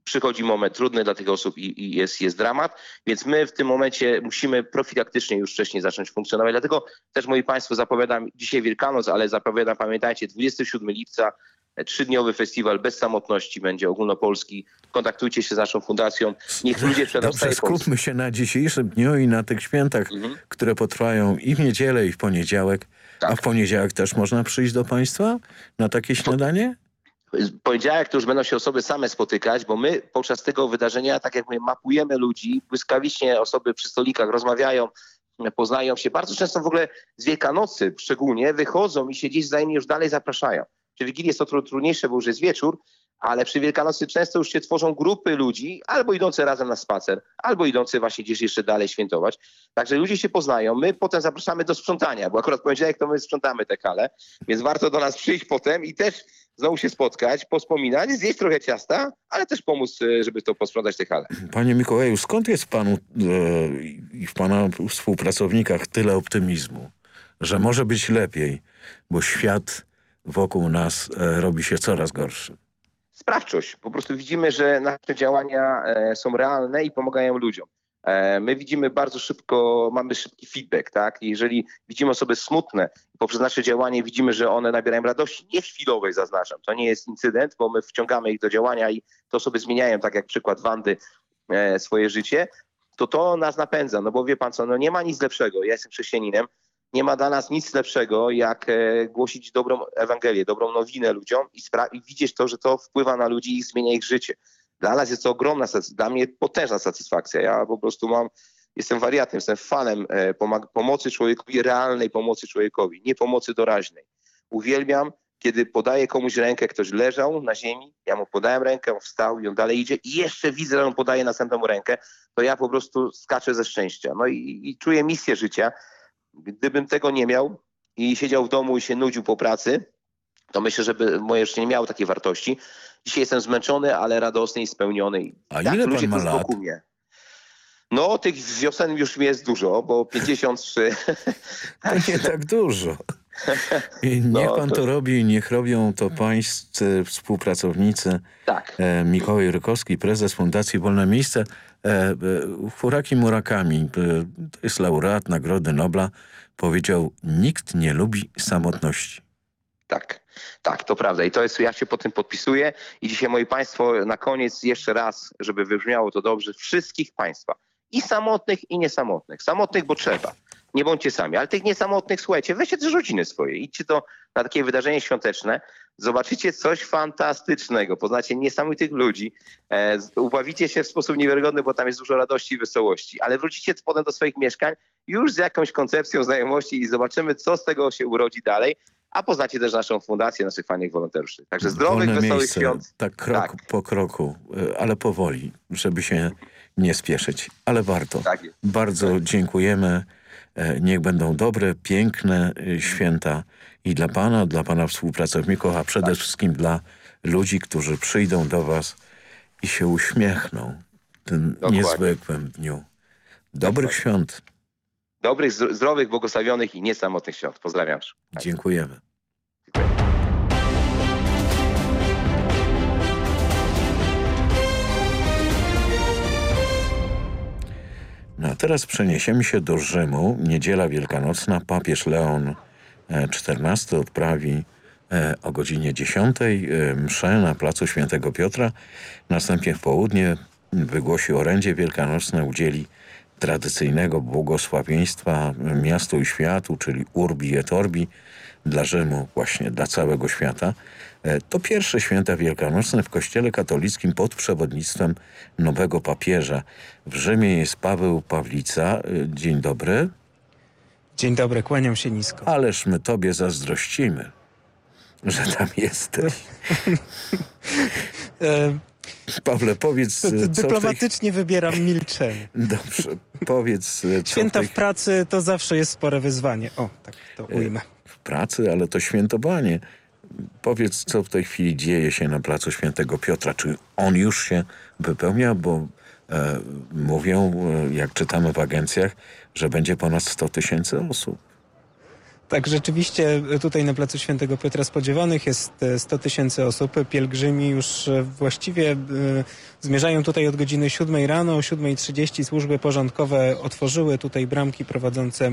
przychodzi moment trudny dla tych osób i, i, jest, jest dramat, więc my w tym momencie musimy profilaktycznie już wcześniej zacząć funkcjonować. Dlatego też, moi Państwo, zapowiadam dzisiaj Wielkanoc, ale zapowiadam, pamiętajcie, 27 lipca trzydniowy festiwal bez samotności będzie ogólnopolski. Kontaktujcie się z naszą fundacją. Niech ludzie Dobrze, skupmy się na dzisiejszym dniu i na tych świętach, mhm. które potrwają i w niedzielę, i w poniedziałek. Tak. A w poniedziałek też można przyjść do Państwa na takie śniadanie? poniedziałek to już będą się osoby same spotykać, bo my podczas tego wydarzenia, tak jak my mapujemy ludzi, błyskawicznie osoby przy stolikach rozmawiają, poznają się. Bardzo często w ogóle z Wielkanocy szczególnie wychodzą i się gdzieś wzajemnie już dalej zapraszają. Czy Wigilię jest to trudniejsze, bo już jest wieczór, ale przy Wielkanocy często już się tworzą grupy ludzi, albo idące razem na spacer, albo idące właśnie gdzieś jeszcze dalej świętować. Także ludzie się poznają. My potem zapraszamy do sprzątania, bo akurat poniedziałek to my sprzątamy te kale, więc warto do nas przyjść potem i też znowu się spotkać, pospominać, zjeść trochę ciasta, ale też pomóc, e, żeby to posprzątać te hale. Panie Mikołaju, skąd jest panu e, i w pana współpracownikach tyle optymizmu, że może być lepiej, bo świat wokół nas e, robi się coraz gorszy? sprawczość. Po prostu widzimy, że nasze działania e, są realne i pomagają ludziom. E, my widzimy bardzo szybko, mamy szybki feedback, tak? Jeżeli widzimy osoby smutne, poprzez nasze działanie widzimy, że one nabierają radości, nie chwilowej zaznaczam. To nie jest incydent, bo my wciągamy ich do działania i te osoby zmieniają, tak jak przykład Wandy, swoje życie, to to nas napędza, no bo wie pan co, no nie ma nic lepszego. Ja jestem chrześcijaninem, nie ma dla nas nic lepszego, jak e, głosić dobrą Ewangelię, dobrą nowinę ludziom i, i, widzieć to, że to wpływa na ludzi i zmienia ich życie. Dla nas jest to ogromna, dla mnie potężna satysfakcja. Ja po prostu mam, jestem wariatem, jestem fanem e, pomocy człowiekowi, realnej pomocy człowiekowi, nie pomocy doraźnej. Uwielbiam, kiedy podaję komuś rękę, ktoś leżał na ziemi, ja mu podałem rękę, on wstał i on dalej idzie i jeszcze widzę, że on podaje następną rękę, to ja po prostu skaczę ze szczęścia. No i, i czuję misję życia Gdybym tego nie miał i siedział w domu i się nudził po pracy, to myślę, że moje życie nie miało takiej wartości. Dzisiaj jestem zmęczony, ale radosny i spełniony. A tak, ile pan ma lat? Mnie. No, tych wiosen już mi jest dużo, bo 53. To nie tak dużo. I niech no, pan to... robi, niech robią to pańscy współpracownicy. Tak. E, Mikołaj Rykowski, prezes Fundacji Wolne Miejsce. E, e, Furaki Murakami, e, to jest laureat Nagrody Nobla, powiedział, nikt nie lubi samotności. Tak, tak, to prawda. I to jest, ja się po tym podpisuję. I dzisiaj, moi państwo, na koniec jeszcze raz, żeby wybrzmiało to dobrze, wszystkich państwa, i samotnych, i niesamotnych. Samotnych, bo trzeba nie bądźcie sami. Ale tych niesamotnych, słuchajcie, weźcie też rodziny swoje, idźcie to na takie wydarzenie świąteczne, zobaczycie coś fantastycznego, poznacie niesamowitych ludzi, e, ubawicie się w sposób niewiarygodny, bo tam jest dużo radości i wesołości, ale wrócicie potem do swoich mieszkań już z jakąś koncepcją znajomości i zobaczymy, co z tego się urodzi dalej, a poznacie też naszą fundację, naszych fajnych wolontariuszy. Także zdrowych, Wolne wesołych miejsce, świąt. Tak krok tak. po kroku, e, ale powoli, żeby się nie spieszyć, ale warto. Tak Bardzo tak. dziękujemy. E, niech będą dobre, piękne e, święta i dla Pana, dla Pana współpracowników, a przede tak. wszystkim dla ludzi, którzy przyjdą do Was i się uśmiechną w tym Dokładnie. niezwykłym dniu. Dobrych Dokładnie. świąt. Dobrych, zdrowych, błogosławionych i niesamotnych świąt. Pozdrawiam. Dziękujemy. A teraz przeniesiemy się do Rzymu. Niedziela Wielkanocna. Papież Leon XIV odprawi e, o godzinie 10 e, mszę na placu Świętego Piotra. Następnie w południe wygłosi orędzie wielkanocne, udzieli tradycyjnego błogosławieństwa miastu i światu, czyli Urbi et Orbi, dla Rzymu, właśnie dla całego świata. E, to pierwsze święta wielkanocne w kościele katolickim pod przewodnictwem nowego papieża. W Rzymie jest Paweł Pawlica. E, dzień dobry. Dzień dobry, kłaniam się nisko. Ależ my tobie zazdrościmy, że tam jesteś. E, Pawle, powiedz... Dyplomatycznie tej... wybieram milczenie. Dobrze, powiedz... Święta tej... w pracy to zawsze jest spore wyzwanie. O, tak to ujmę. W pracy, ale to świętowanie. Powiedz, co w tej chwili dzieje się na placu Świętego Piotra. Czy on już się wypełnia? Bo e, mówią, e, jak czytamy w agencjach, że będzie ponad 100 tysięcy osób. Tak, rzeczywiście tutaj na Placu Świętego Piotra spodziewanych jest 100 e, tysięcy osób. Pielgrzymi już e, właściwie zmierzają tutaj od godziny 7 rano. O 7.30 służby porządkowe otworzyły tutaj bramki prowadzące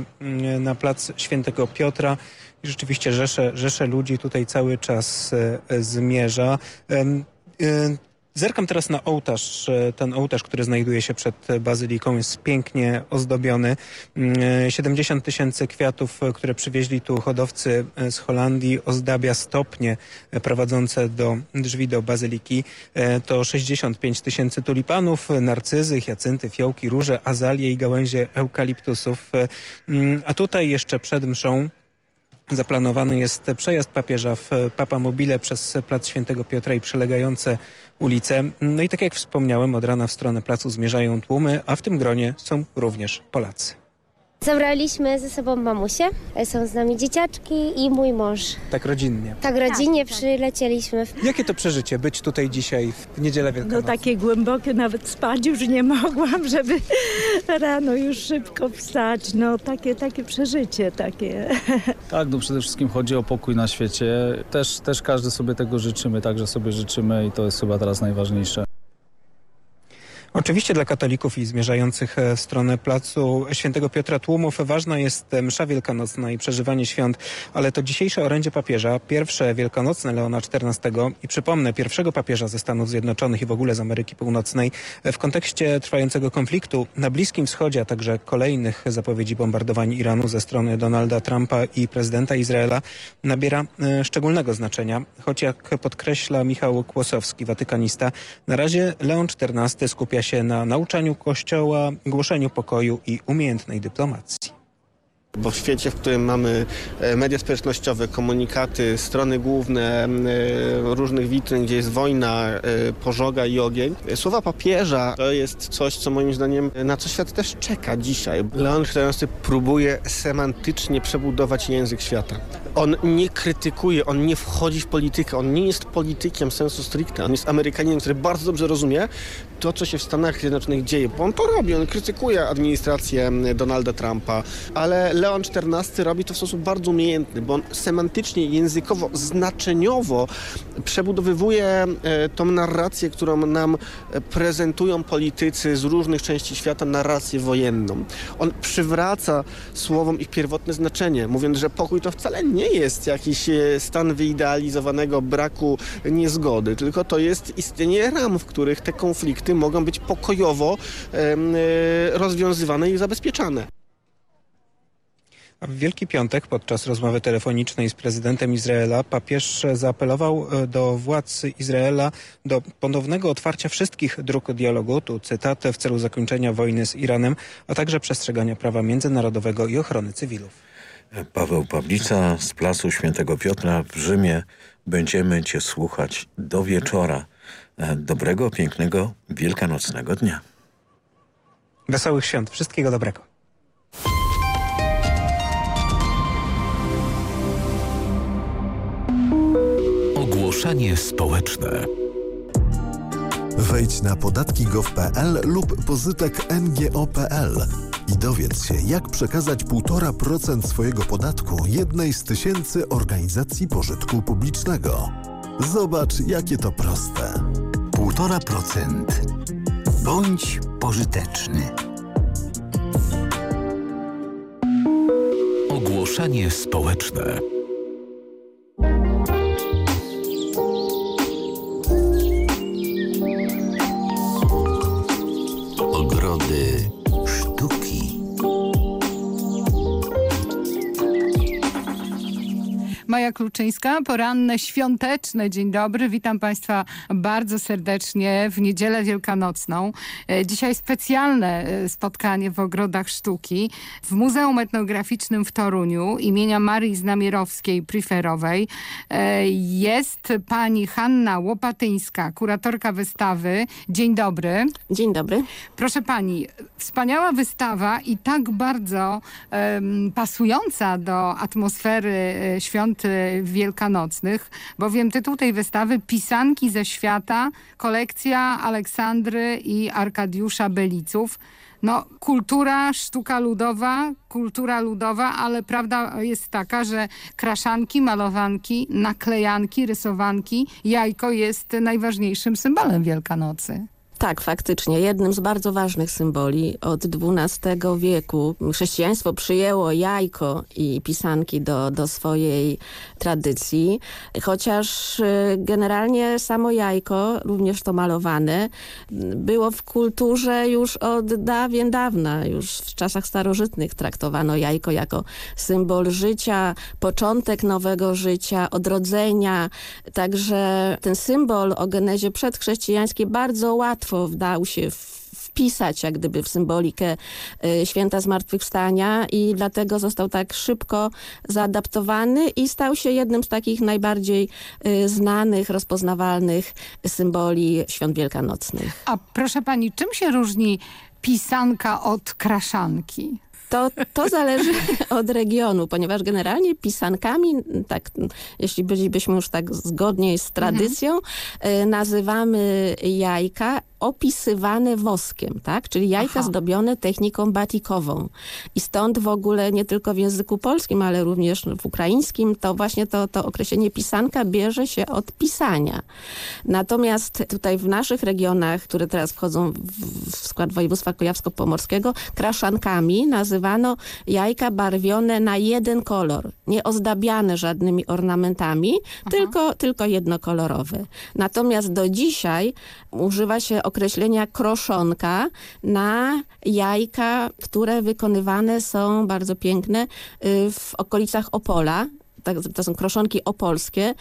na Plac Świętego Piotra. I rzeczywiście rzesze, rzesze ludzi tutaj cały czas zmierza. Zerkam teraz na ołtarz. E, ten ołtarz, który znajduje się przed bazyliką jest pięknie ozdobiony. 70 mm, tysięcy kwiatów, e, które przywieźli tu hodowcy e, z Holandii ozdabia stopnie prowadzące do drzwi do bazyliki. To 65 tysięcy tulipanów, narcyzy, hiacynty, fiołki, róże, azalie i gałęzie eukaliptusów. Mm, a tutaj jeszcze przed mszą Zaplanowany jest przejazd papieża w Papamobile przez Plac Świętego Piotra i przylegające ulice. No i tak jak wspomniałem, od rana w stronę placu zmierzają tłumy, a w tym gronie są również Polacy. Zabraliśmy ze sobą mamusię, są z nami dzieciaczki i mój mąż. Tak rodzinnie. Tak rodzinnie przylecieliśmy. Jakie to przeżycie być tutaj dzisiaj w niedzielę Wielkanocną? No takie głębokie, nawet spać już nie mogłam, żeby rano już szybko wstać. No takie, takie przeżycie, takie. Tak, no przede wszystkim chodzi o pokój na świecie. Też, też każdy sobie tego życzymy, także sobie życzymy i to jest chyba teraz najważniejsze. Oczywiście dla katolików i zmierzających w stronę placu Świętego Piotra Tłumów ważna jest msza wielkanocna i przeżywanie świąt, ale to dzisiejsze orędzie papieża, pierwsze wielkanocne Leona XIV i przypomnę, pierwszego papieża ze Stanów Zjednoczonych i w ogóle z Ameryki Północnej w kontekście trwającego konfliktu na Bliskim Wschodzie, a także kolejnych zapowiedzi bombardowań Iranu ze strony Donalda Trumpa i prezydenta Izraela nabiera szczególnego znaczenia, choć jak podkreśla Michał Kłosowski, watykanista, na razie Leon XIV skupia się na nauczaniu Kościoła, głoszeniu pokoju i umiejętnej dyplomacji. Bo w świecie, w którym mamy media społecznościowe, komunikaty, strony główne różnych witryn, gdzie jest wojna, pożoga i ogień, słowa papieża to jest coś, co moim zdaniem na co świat też czeka dzisiaj. Leon XIV próbuje semantycznie przebudować język świata. On nie krytykuje, on nie wchodzi w politykę, on nie jest politykiem sensu stricte, on jest Amerykaninem, który bardzo dobrze rozumie to, co się w Stanach Zjednoczonych dzieje, bo on to robi, on krytykuje administrację Donalda Trumpa, ale Leon XIV robi to w sposób bardzo umiejętny, bo on semantycznie, językowo, znaczeniowo przebudowywuje tą narrację, którą nam prezentują politycy z różnych części świata, narrację wojenną. On przywraca słowom ich pierwotne znaczenie, mówiąc, że pokój to wcale nie jest jakiś stan wyidealizowanego braku niezgody, tylko to jest istnienie ram, w których te konflikty mogą być pokojowo rozwiązywane i zabezpieczane. W Wielki Piątek podczas rozmowy telefonicznej z prezydentem Izraela papież zaapelował do władz Izraela do ponownego otwarcia wszystkich dróg dialogu, tu cytat, w celu zakończenia wojny z Iranem, a także przestrzegania prawa międzynarodowego i ochrony cywilów. Paweł Pawlica z Placu Świętego Piotra w Rzymie. Będziemy Cię słuchać do wieczora. Dobrego, pięknego, wielkanocnego dnia. Wesołych świąt. Wszystkiego dobrego. Ogłoszenie społeczne. Wejdź na podatki.gov.pl lub pozytek ngo.pl i dowiedz się, jak przekazać 1,5% swojego podatku jednej z tysięcy organizacji pożytku publicznego. Zobacz, jakie to proste. 1,5%. Bądź pożyteczny. Ogłoszenie społeczne. Maja Kluczyńska, poranne, świąteczne. Dzień dobry, witam Państwa bardzo serdecznie w niedzielę wielkanocną. Dzisiaj specjalne spotkanie w Ogrodach Sztuki w Muzeum Etnograficznym w Toruniu imienia Marii Znamierowskiej-Priferowej. Jest pani Hanna Łopatyńska, kuratorka wystawy. Dzień dobry. Dzień dobry. Proszę pani, wspaniała wystawa i tak bardzo um, pasująca do atmosfery świąt wielkanocnych, bowiem tytuł tej wystawy Pisanki ze świata, kolekcja Aleksandry i Arkadiusza Beliców. No, kultura, sztuka ludowa, kultura ludowa, ale prawda jest taka, że kraszanki, malowanki, naklejanki, rysowanki, jajko jest najważniejszym symbolem Wielkanocy. Tak, faktycznie. Jednym z bardzo ważnych symboli od XII wieku. Chrześcijaństwo przyjęło jajko i pisanki do, do swojej tradycji, chociaż generalnie samo jajko, również to malowane, było w kulturze już od dawien dawna, już w czasach starożytnych traktowano jajko jako symbol życia, początek nowego życia, odrodzenia, także ten symbol o genezie przedchrześcijańskiej bardzo łatwo łatwo dał się wpisać jak gdyby w symbolikę y, święta zmartwychwstania i dlatego został tak szybko zaadaptowany i stał się jednym z takich najbardziej y, znanych, rozpoznawalnych symboli świąt wielkanocnych. A proszę pani, czym się różni pisanka od kraszanki? To, to zależy od regionu, ponieważ generalnie pisankami, tak, jeśli bylibyśmy już tak zgodnie z tradycją, mhm. nazywamy jajka opisywane woskiem, tak? Czyli jajka Aha. zdobione techniką batikową. I stąd w ogóle nie tylko w języku polskim, ale również w ukraińskim to właśnie to, to określenie pisanka bierze się od pisania. Natomiast tutaj w naszych regionach, które teraz wchodzą w, skład województwa kujawsko-pomorskiego, kraszankami nazywano jajka barwione na jeden kolor, nie ozdabiane żadnymi ornamentami, tylko, tylko jednokolorowe. Natomiast do dzisiaj używa się określenia kroszonka na jajka, które wykonywane są bardzo piękne y, w okolicach Opola. Tak, to są kroszonki opolskie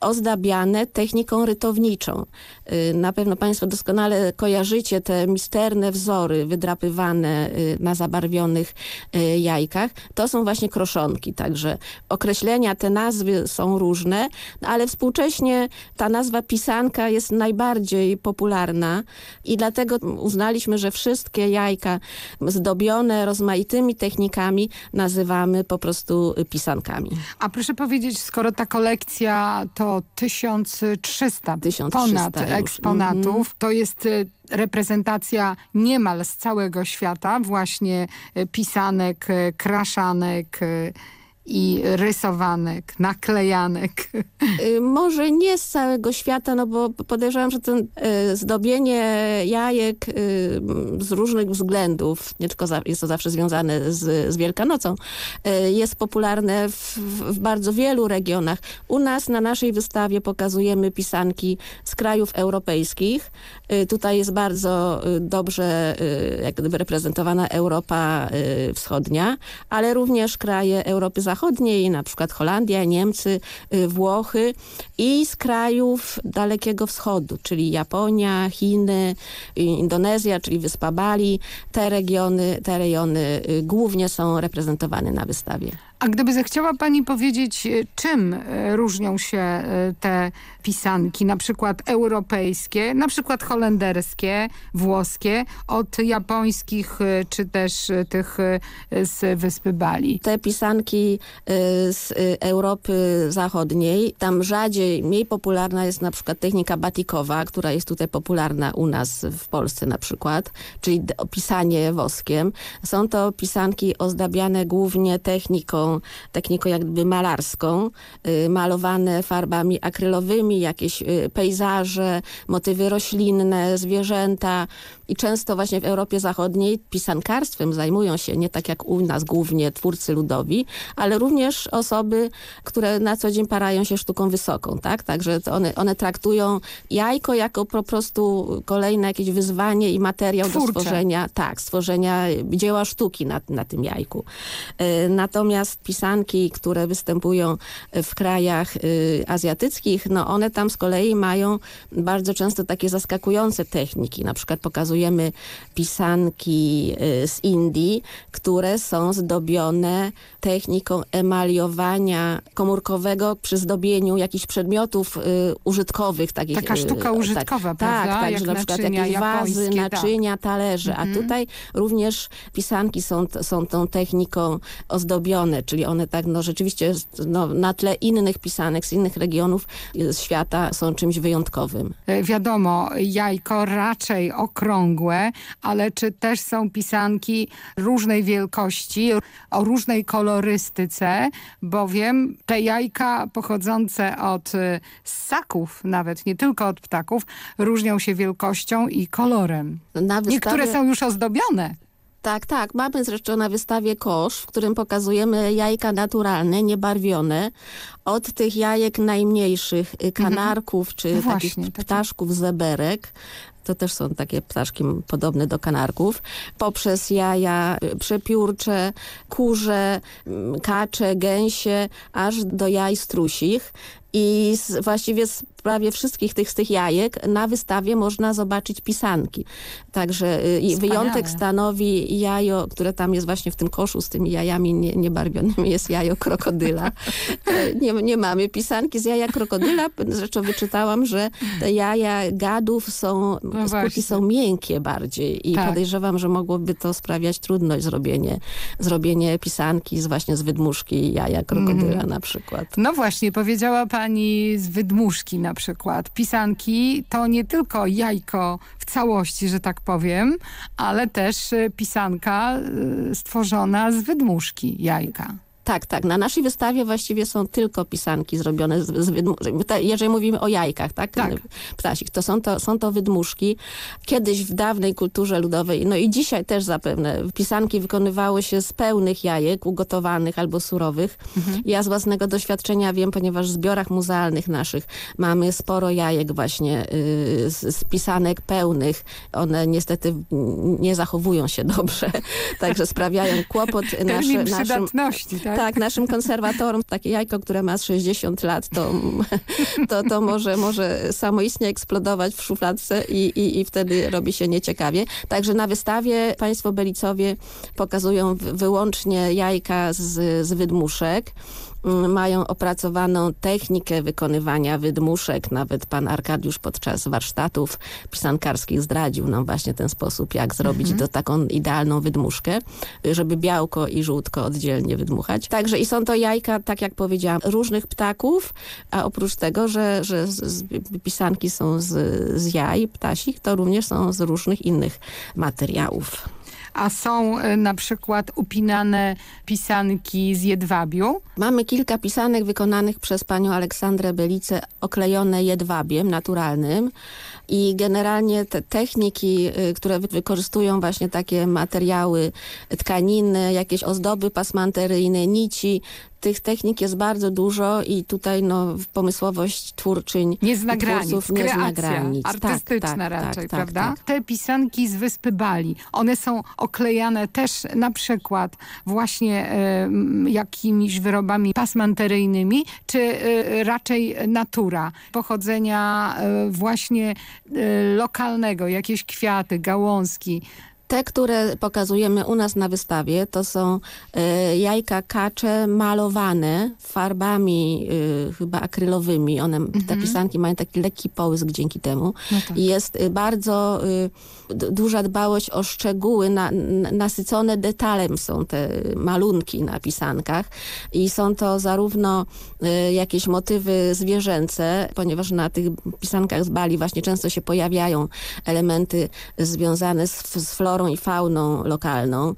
ozdabiane techniką rytowniczą. Y, na pewno Państwo doskonale kojarzycie te misterne wzory wydrapywane y, na zabarwionych y, jajkach. To są właśnie kroszonki, także określenia, te nazwy są różne, ale współcześnie ta nazwa pisanka jest najbardziej popularna i dlatego uznaliśmy, że wszystkie jajka zdobione rozmaitymi technikami nazywamy po prostu pisankami. A proszę powiedzieć, skoro ta kolekcja to 1300, 1300 ponad już. eksponatów. Mm -hmm. To jest y, reprezentacja niemal z całego świata, właśnie y, pisanek, y, kraszanek, i rysowanek, naklejanek. Y, może nie z całego świata, no bo podejrzewam, że to y, zdobienie jajek y, z różnych względów, nie tylko jest to zawsze związane z, z Wielkanocą, jest popularne w, w, bardzo wielu regionach. U nas na naszej wystawie pokazujemy pisanki z krajów europejskich. Tutaj jest bardzo dobrze jak gdyby reprezentowana Europa Wschodnia, ale również kraje Europy Zachodniej zachodniej, na przykład Holandia, Niemcy, y, Włochy i z krajów Dalekiego Wschodu, czyli Japonia, Chiny, Indonezja, czyli wyspa Bali. Te regiony, te rejony y, głównie są reprezentowane na wystawie. A gdyby zechciała Pani powiedzieć, e, czym e, różnią się e, te pisanki, na przykład europejskie, na przykład holenderskie, włoskie, od japońskich, czy też tych z wyspy Bali? Te pisanki z Europy Zachodniej, tam rzadziej, mniej popularna jest na przykład technika batikowa, która jest tutaj popularna u nas w Polsce na przykład, czyli pisanie woskiem. Są to pisanki ozdabiane głównie techniką techniką jakby malarską, y, malowane farbami akrylowymi, jakieś y, pejzaże, motywy roślinne, zwierzęta i często właśnie w Europie Zachodniej pisankarstwem zajmują się nie tak jak u nas głównie twórcy ludowi, ale również osoby, które na co dzień parają się sztuką wysoką, tak? Także one, one traktują jajko jako po prostu kolejne jakieś wyzwanie i materiał Twórcze. do stworzenia, tak, stworzenia dzieła sztuki na, na tym jajku. Y, pisanki, które występują w krajach y, azjatyckich, no one tam z kolei mają bardzo często takie zaskakujące techniki. Na przykład pokazujemy pisanki y, z Indii, które są zdobione techniką emaliowania komórkowego przy zdobieniu jakichś przedmiotów y, użytkowych. Takich, Taka sztuka użytkowa, tak, prawda? Tak, tak Jak że na przykład jakieś wazy, tak. naczynia, tak. talerze. A mhm. tutaj również pisanki są, są tą techniką ozdobione, czyli one tak no rzeczywiście no, na tle innych pisanek z innych regionów świata są czymś wyjątkowym. E, wiadomo, jajko raczej okrągłe, ale czy też są pisanki różnej wielkości, o różnej kolorystyce, bowiem te jajka pochodzące od e, ssaków, nawet nie tylko od ptaków, różnią się wielkością i kolorem. Niektóre są już ozdobione. Tak, tak. Mamy zresztą na wystawie kosz, w którym pokazujemy jajka naturalne, niebarwione. Od tych jajek najmniejszych, y, kanarków mhm. czy no takich ptaszków, zeberek, to też są takie ptaszki podobne do kanarków, poprzez jaja y, przepiórcze, kurze, kacze, gęsie, aż do jaj strusich. i z, właściwie z prawie wszystkich tych, z tych jajek na wystawie można zobaczyć pisanki. Także y, i wyjątek stanowi jajo, które tam jest właśnie w tym koszu z tymi jajami nie, niebarwionymi, jest jajo krokodyla. E, nie, nie mamy pisanki z jaja krokodyla. Zresztą wyczytałam, że te jaja gadów są, No skórki są miękkie bardziej i Tak. podejrzewam, że mogłoby to sprawiać trudność zrobienie, zrobienie pisanki z właśnie z wydmuszki jaja krokodyla Mhm. na przykład. No właśnie, powiedziała pani z wydmuszki na przykład. Pisanki to nie tylko jajko w całości, że tak powiem, ale też y, pisanka y, stworzona z wydmuszki jajka. Tak, tak. Na naszej wystawie właściwie są tylko pisanki zrobione z, z Jeżeli mówimy o jajkach, tak? Ptasich, to są, to są to wydmuszki. Kiedyś w dawnej kulturze ludowej, no i dzisiaj też zapewne, pisanki wykonywały się z pełnych jajek, ugotowanych albo surowych. Ja z własnego doświadczenia wiem, ponieważ w zbiorach muzealnych naszych mamy sporo jajek właśnie y, z, z pisanek pełnych. One niestety nie zachowują się dobrze, także sprawiają kłopot naszy, naszym... przydatności, tak? Tak, naszym konserwatorom takie jajko, które ma z 60 lat, to, to, to może, może samoistnie eksplodować w szufladce i, i, i wtedy robi się nieciekawie. Także na wystawie państwo Belicowie pokazują wy- wyłącznie jajka z, z wydmuszek. Mm, Mają opracowaną technikę wykonywania wydmuszek. Nawet pan Arkadiusz podczas warsztatów pisankarskich zdradził nam właśnie ten sposób, jak zrobić Mhm. to taką idealną wydmuszkę, żeby białko i żółtko oddzielnie wydmuchać. Także i są to jajka, tak jak powiedziałam, różnych ptaków, a oprócz tego, że, że pisanki są z, z jaj ptasich, to również są z różnych innych materiałów. A są y, na przykład upinane pisanki z jedwabiu. Mamy kilka pisanek wykonanych przez panią Aleksandrę Belicę, oklejone jedwabiem naturalnym i generalnie te techniki, y, które wy- wykorzystują właśnie takie materiały, tkaniny, jakieś ozdoby pasmanteryjne, nici, tych technik jest bardzo dużo i tutaj no, pomysłowość twórczyń Nie zna granic, twórców nie zna kreacja granic. Tak, artystyczna tak, raczej, tak, tak, prawda? tak. Te pisanki z wyspy Bali, one są oklejane też na przykład właśnie m, jakimiś wyrobami pasmanteryjnymi, czy e, raczej natura, pochodzenia e, właśnie lokalnego, jakieś kwiaty, gałązki. Te, które pokazujemy u nas na wystawie, to są e, jajka kacze malowane farbami e, chyba akrylowymi. One, Te pisanki mają taki lekki połysk dzięki temu. No tak. Jest e, bardzo d- duża dbałość o szczegóły, na, nasycone detalem są te malunki na pisankach. I są to zarówno jakieś motywy zwierzęce, ponieważ na tych pisankach z Bali właśnie często się pojawiają elementy związane z, z florą i fauną lokalną.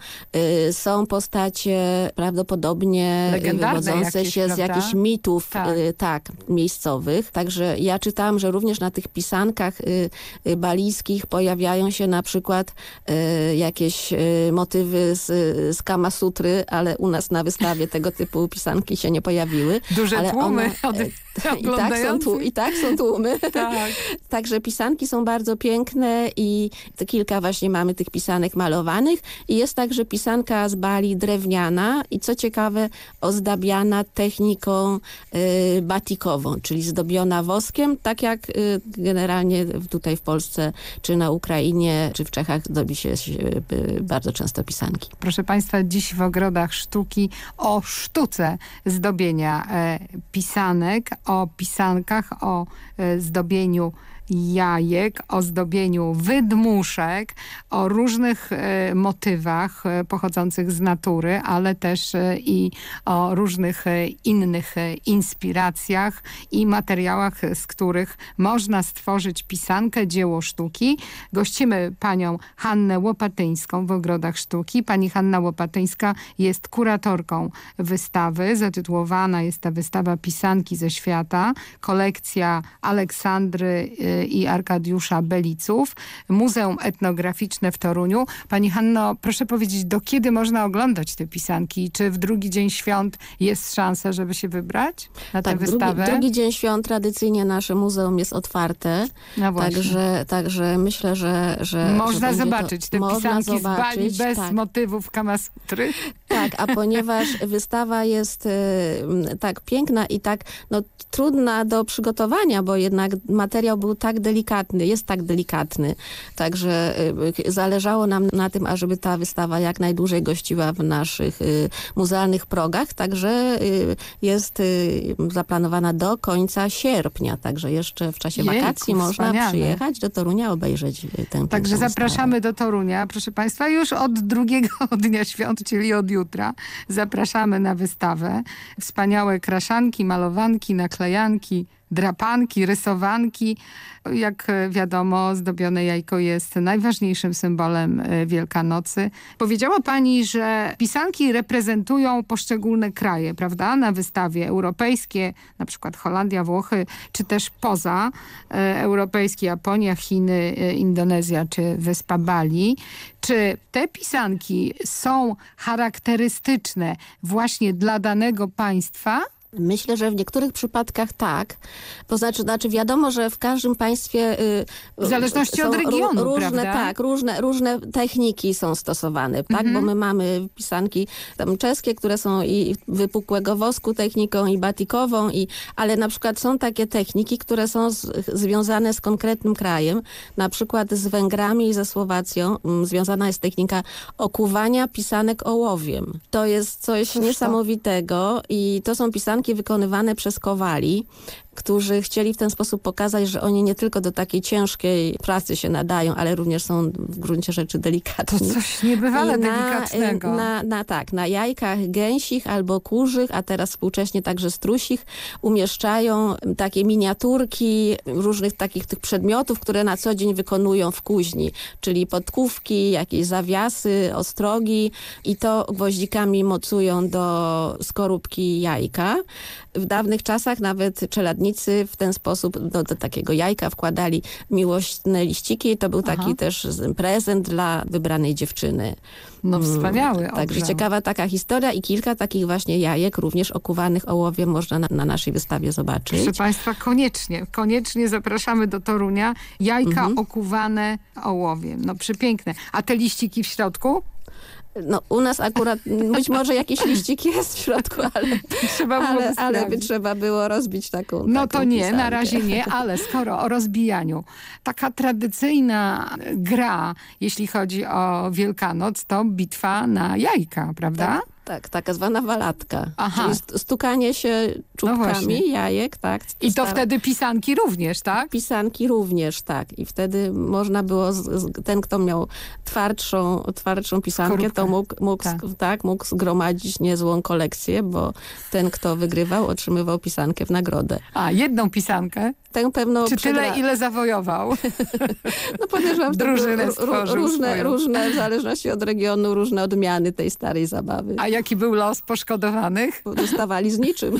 Y, Są postacie prawdopodobnie wywodzące jakieś, się z prawda? jakichś mitów Tak. y, tak, miejscowych. Także ja czytałam, że również na tych pisankach y, balijskich pojawiają się na przykład jakieś motywy z, z Kama Sutry, ale u nas na wystawie tego typu pisanki się nie pojawiły. Duże ale tłumy one, e, i, tak są tłu. I tak są tłumy. Tak. Także pisanki są bardzo piękne i kilka właśnie mamy tych pisanek malowanych i jest także pisanka z Bali drewniana i co ciekawe ozdabiana techniką y, batikową, czyli zdobiona woskiem, tak jak y, generalnie tutaj w Polsce, czy na Ukrainie, czy w Czechach zdobi się y, bardzo często pisanki. Proszę Państwa, dziś w ogrodach sztuki o sztuce zdobienia e, pisanek, o pisankach, o e, zdobieniu jajek, o zdobieniu wydmuszek, o różnych e, motywach e, pochodzących z natury, ale też e, i o różnych innych inspiracjach i materiałach, z których można stworzyć pisankę, dzieło sztuki. Gościmy panią Hannę Łopatyńską w Ogrodach Sztuki. Pani Hanna Łopatyńska jest kuratorką wystawy. Zatytułowana jest ta wystawa Pisanki ze świata. Kolekcja Aleksandry y, i Arkadiusza Beliców, Muzeum Etnograficzne w Toruniu. Pani Hanno, proszę powiedzieć, do kiedy można oglądać te pisanki? Czy w drugi dzień świąt jest szansa, żeby się wybrać na tę tak, wystawę? Drugi, drugi dzień świąt tradycyjnie nasze muzeum jest otwarte. No. Także, także myślę, że... że Można że zobaczyć to, te można pisanki zobaczyć, z Bali bez tak. motywów kamasutry. Tak, a ponieważ wystawa jest y, tak piękna i tak no, trudna do przygotowania, bo jednak materiał był tak delikatny, jest tak delikatny, także y, zależało nam na tym, ażeby ta wystawa jak najdłużej gościła w naszych y, muzealnych progach, także y, jest y, zaplanowana do końca sierpnia, także jeszcze w czasie Jejku, wakacji można wspaniale. przyjechać do Torunia obejrzeć y, tę Także zapraszamy do Torunia, proszę Państwa, już od drugiego dnia świąt, czyli od jutra. Zapraszamy na wystawę. Wspaniałe kraszanki, malowanki, naklejanki, drapanki, rysowanki. Jak wiadomo, zdobione jajko jest najważniejszym symbolem e, Wielkanocy. Powiedziała Pani, że pisanki reprezentują poszczególne kraje, prawda? Na wystawie europejskie, na przykład Holandia, Włochy, czy też poza e, europejskie, Japonia, Chiny, e, Indonezja czy wyspa Bali. Czy te pisanki są charakterystyczne właśnie dla danego państwa? Myślę, że w niektórych przypadkach tak. To znaczy, znaczy wiadomo, że w każdym państwie... y, W zależności od regionu, różne, prawda? Tak, różne, różne techniki są stosowane, tak? Mhm. Bo my mamy pisanki tam czeskie, które są i wypukłego wosku techniką i batikową, i, ale na przykład są takie techniki, które są z, związane z konkretnym krajem, na przykład z Węgrami i ze Słowacją. Mm, Związana jest technika okuwania pisanek ołowiem. To jest coś niesamowitego i to są pisanki wykonywane przez kowali, którzy chcieli w ten sposób pokazać, że oni nie tylko do takiej ciężkiej pracy się nadają, ale również są w gruncie rzeczy delikatni. To coś niebywale na, delikatnego. Na, na, tak, na jajkach gęsich albo kurzych, a teraz współcześnie także strusich, umieszczają takie miniaturki różnych takich tych przedmiotów, które na co dzień wykonują w kuźni, czyli podkówki, jakieś zawiasy, ostrogi i to gwoździkami mocują do skorupki jajka. W dawnych czasach nawet czeladnicy w ten sposób do, do takiego jajka wkładali miłośne liściki. To był taki Aha. też prezent dla wybranej dziewczyny. No Mm, wspaniały Także obrzęd. ciekawa taka historia i kilka takich właśnie jajek, również okuwanych ołowiem można na, na naszej wystawie zobaczyć. Proszę Państwa, koniecznie, koniecznie zapraszamy do Torunia. Jajka Mhm. okuwane ołowiem. No przepiękne. A te liściki w środku? No, u nas akurat być może jakiś liścik jest w środku, ale, Trzeba było ale, ale by trzeba było rozbić taką No taką to nie, pisankę. na razie nie, ale skoro o rozbijaniu. Taka tradycyjna gra, jeśli chodzi o Wielkanoc, to bitwa na jajka, prawda? Tak, tak, taka zwana walatka. Aha. Czyli st- stukanie się czubkami właśnie. jajek, tak. I to wtedy pisanki również, tak? Pisanki również, tak. I wtedy można było, ten kto miał twardszą, twardszą pisankę, to mógł, mógł, tak. tak, mógł zgromadzić niezłą kolekcję, bo ten kto wygrywał otrzymywał pisankę w nagrodę. A, jedną pisankę? Tę pewno Czy tyle, przegra- ile zawojował? No podejrzewam, że Drużynę różne, swoją. różne, w zależności od regionu, różne odmiany tej starej zabawy. A jaki był los poszkodowanych? Dostawali z niczym.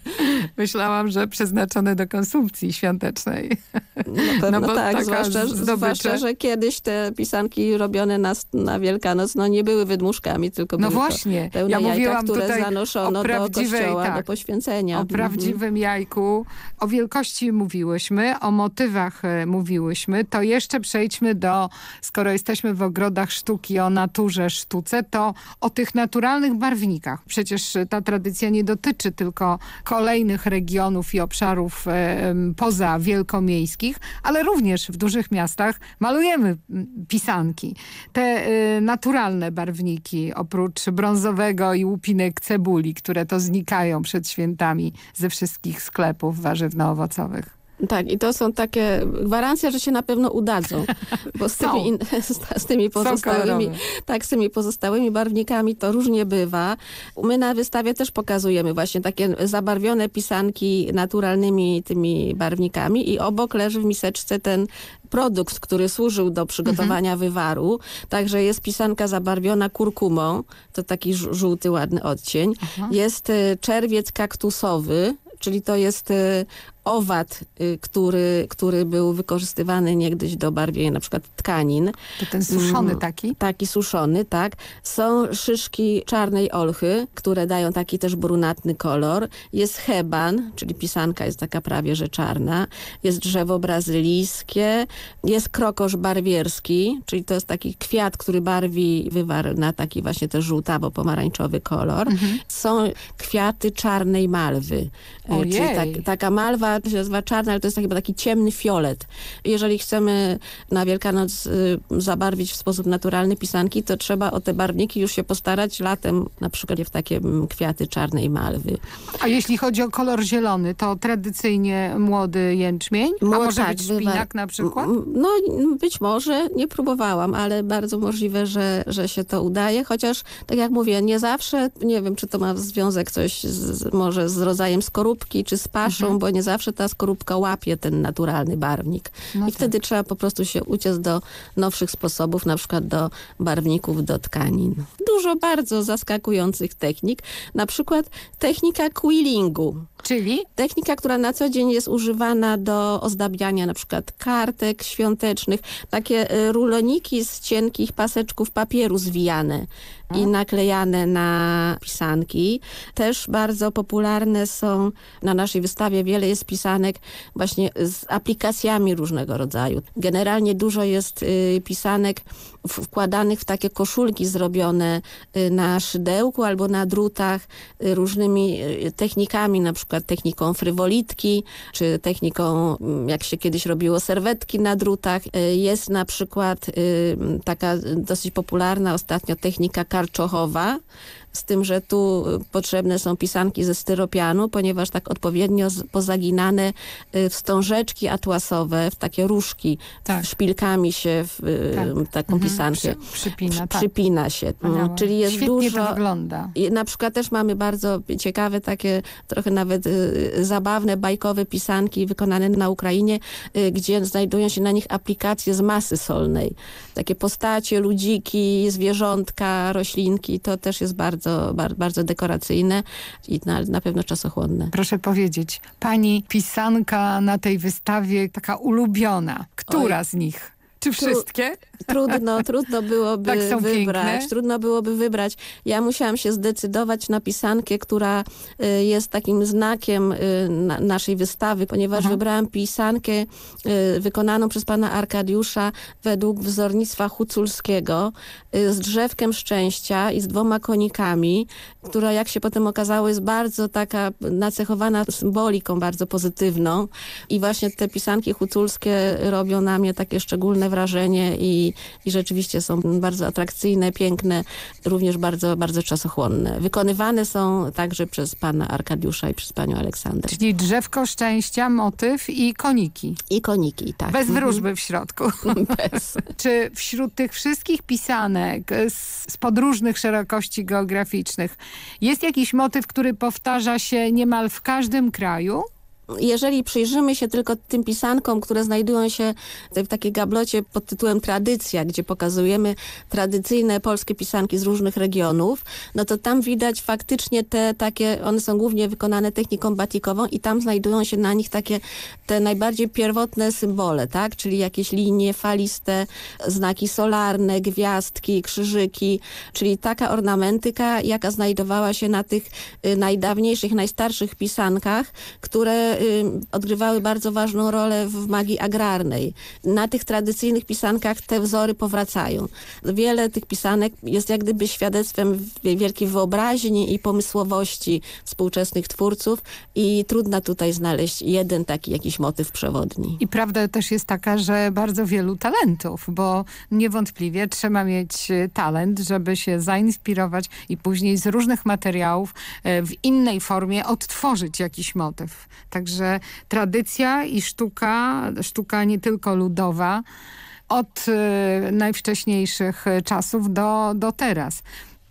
Myślałam, że przeznaczone do konsumpcji świątecznej. Na pewno bo tak, zwłaszcza, zwłaszcza, że kiedyś te pisanki robione na, na Wielkanoc no nie były wydmuszkami, tylko No były właśnie, pełne ja jajka, mówiłam które tutaj zanoszono do kościoła, tak, do poświęcenia. O Mhm. prawdziwym jajku, o wielkości mówiłyśmy, o motywach e, mówiłyśmy, to jeszcze przejdźmy do, skoro jesteśmy w ogrodach sztuki, o naturze, sztuce, to o tych naturalnych barwnikach. Przecież e, ta tradycja nie dotyczy tylko kolejnych regionów i obszarów e, poza wielkomiejskich, ale również w dużych miastach malujemy pisanki. Te naturalne barwniki, oprócz brązowego i łupinek cebuli, które to znikają przed świętami ze wszystkich sklepów warzywno-owocowych. Tak, i to są takie gwarancje, że się na pewno udadzą, bo z tymi, in, z, z tymi pozostałymi, tak, z tymi pozostałymi barwnikami to różnie bywa. My na wystawie też pokazujemy właśnie takie zabarwione pisanki naturalnymi tymi barwnikami i obok leży w miseczce ten produkt, który służył do przygotowania Mhm. wywaru. Także jest pisanka zabarwiona kurkumą, to taki żół- żółty, ładny odcień. Jest y, czerwiec kaktusowy, czyli to jest y, owad, y, który, który był wykorzystywany niegdyś do barwienia na przykład tkanin. To ten suszony Mm, taki? Taki suszony, tak. Są szyszki czarnej olchy, które dają taki też brunatny kolor. Jest heban, czyli pisanka jest taka prawie, że czarna. Jest drzewo brazylijskie. Jest krokosz barwierski, czyli to jest taki kwiat, który barwi wywar na taki właśnie też żółtawo-pomarańczowy kolor. Mhm. Są kwiaty czarnej malwy. Ojej. Czyli tak, taka malwa to się nazywa czarna, ale to jest chyba taki ciemny fiolet. Jeżeli chcemy na Wielkanoc y, zabarwić w sposób naturalny pisanki, to trzeba o te barwniki już się postarać latem, na przykład w takie mm, kwiaty czarnej malwy. A jeśli chodzi o kolor zielony, to tradycyjnie młody jęczmień? A Mło- może tak, być szpinak na przykład? No być może, nie próbowałam, ale bardzo możliwe, że, że się to udaje, chociaż tak jak mówię, nie zawsze, nie wiem czy to ma związek coś z- może z rodzajem skorupki czy z paszą, Mhm. bo nie zawsze ta skorupka łapie ten naturalny barwnik. No I wtedy trzeba po prostu się uciec do nowszych sposobów, na przykład do barwników do tkanin. Dużo bardzo zaskakujących technik, na przykład technika quillingu. Czyli? Technika, która na co dzień jest używana do ozdabiania na przykład kartek świątecznych. Takie y, ruloniki z cienkich paseczków papieru zwijane i naklejane na pisanki. Też bardzo popularne są na naszej wystawie wiele jest pisanek właśnie z aplikacjami różnego rodzaju. Generalnie dużo jest y, pisanek wkładanych w takie koszulki zrobione y, na szydełku albo na drutach y, różnymi y, technikami, na przykład techniką frywolitki, czy techniką, mm, jak się kiedyś robiło, serwetki na drutach. Jest na przykład taka dosyć popularna ostatnio technika karczochowa, z tym, że tu y, potrzebne są pisanki ze styropianu, ponieważ tak odpowiednio pozaginane y, wstążeczki atłasowe, w takie różki, szpilkami się w y, Tak. taką Mhm. pisankę Przy- przypina, przy- tak. przypina się. Mm, Czyli jest Świetnie dużo... to wygląda. Na przykład też mamy bardzo ciekawe, takie trochę nawet y, zabawne, bajkowe pisanki wykonane na Ukrainie, y, gdzie znajdują się na nich aplikacje z masy solnej. Takie postacie, ludziki, zwierzątka, roślinki, to też jest bardzo, bar, bardzo dekoracyjne i na, na pewno czasochłonne. Proszę powiedzieć, pani pisanka na tej wystawie taka ulubiona. Która Oj. z nich? Czy wszystkie? Trudno, trudno byłoby Tak wybrać. piękne. Trudno byłoby wybrać. Ja musiałam się zdecydować na pisankę, która y, jest takim znakiem y, na, naszej wystawy, ponieważ wybrałam pisankę y, wykonaną przez pana Arkadiusza według wzornictwa huculskiego z drzewkiem szczęścia i z dwoma konikami, która jak się potem okazało jest bardzo taka nacechowana symboliką bardzo pozytywną i właśnie te pisanki huculskie robią na mnie takie szczególne wrażenie i, i rzeczywiście są bardzo atrakcyjne, piękne, również bardzo, bardzo czasochłonne. Wykonywane są także przez pana Arkadiusza i przez panią Aleksandrę. Czyli drzewko szczęścia, motyw i koniki. I koniki, tak. Bez Mhm. wróżby w środku. Bez. Czy wśród tych wszystkich pisanek z, z podróżnych szerokości geograficznych jest jakiś motyw, który powtarza się niemal w każdym kraju? Jeżeli przyjrzymy się tylko tym pisankom, które znajdują się w takiej gablocie pod tytułem Tradycja, gdzie pokazujemy tradycyjne polskie pisanki z różnych regionów, no to tam widać faktycznie te takie, one są głównie wykonane techniką batikową i tam znajdują się na nich takie te najbardziej pierwotne symbole, tak? Czyli jakieś linie faliste, znaki solarne, gwiazdki, krzyżyki, czyli taka ornamentyka, jaka znajdowała się na tych y, najdawniejszych, najstarszych pisankach, które y, odgrywały bardzo ważną rolę w magii agrarnej. Na tych tradycyjnych pisankach te wzory powracają. Wiele tych pisanek jest jak gdyby świadectwem wielkiej wyobraźni i pomysłowości współczesnych twórców i trudno tutaj znaleźć jeden taki jakiś motyw przewodni. I prawda też jest taka, że bardzo wielu talentów, bo niewątpliwie trzeba mieć e, talent, żeby się zainspirować i później z różnych materiałów e, w innej formie odtworzyć jakiś motyw. Także tradycja i sztuka, sztuka nie tylko ludowa, od e, najwcześniejszych czasów do, do teraz.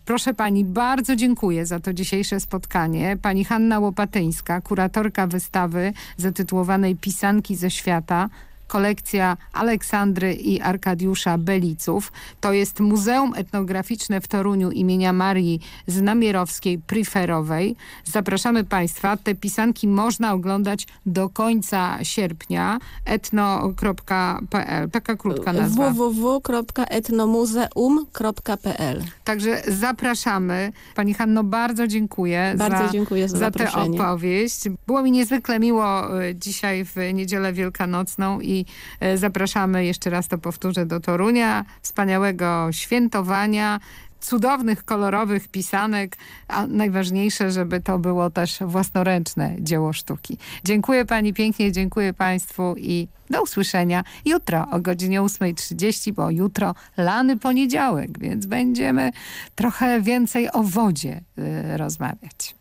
Proszę pani, bardzo dziękuję za to dzisiejsze spotkanie. Pani Hanna Łopatyńska, kuratorka wystawy zatytułowanej Pisanki ze świata. Kolekcja Aleksandry i Arkadiusza Beliców. To jest Muzeum Etnograficzne w Toruniu imienia Marii Znamierowskiej-Pryferowej. Zapraszamy Państwa. Te pisanki można oglądać do końca sierpnia. etno.pl. Taka krótka nazwa. www.etnomuzeum.pl Także zapraszamy. Pani Hanno, bardzo dziękuję, Bardzo za, dziękuję za za tę opowieść. Było mi niezwykle miło e, dzisiaj w niedzielę wielkanocną i e, zapraszamy, jeszcze raz to powtórzę, do Torunia. Wspaniałego świętowania, cudownych, kolorowych pisanek, a najważniejsze, żeby to było też własnoręczne dzieło sztuki. Dziękuję Pani pięknie, dziękuję Państwu i do usłyszenia jutro o godzinie 8.30, bo jutro lany poniedziałek, więc będziemy trochę więcej o wodzie y, rozmawiać.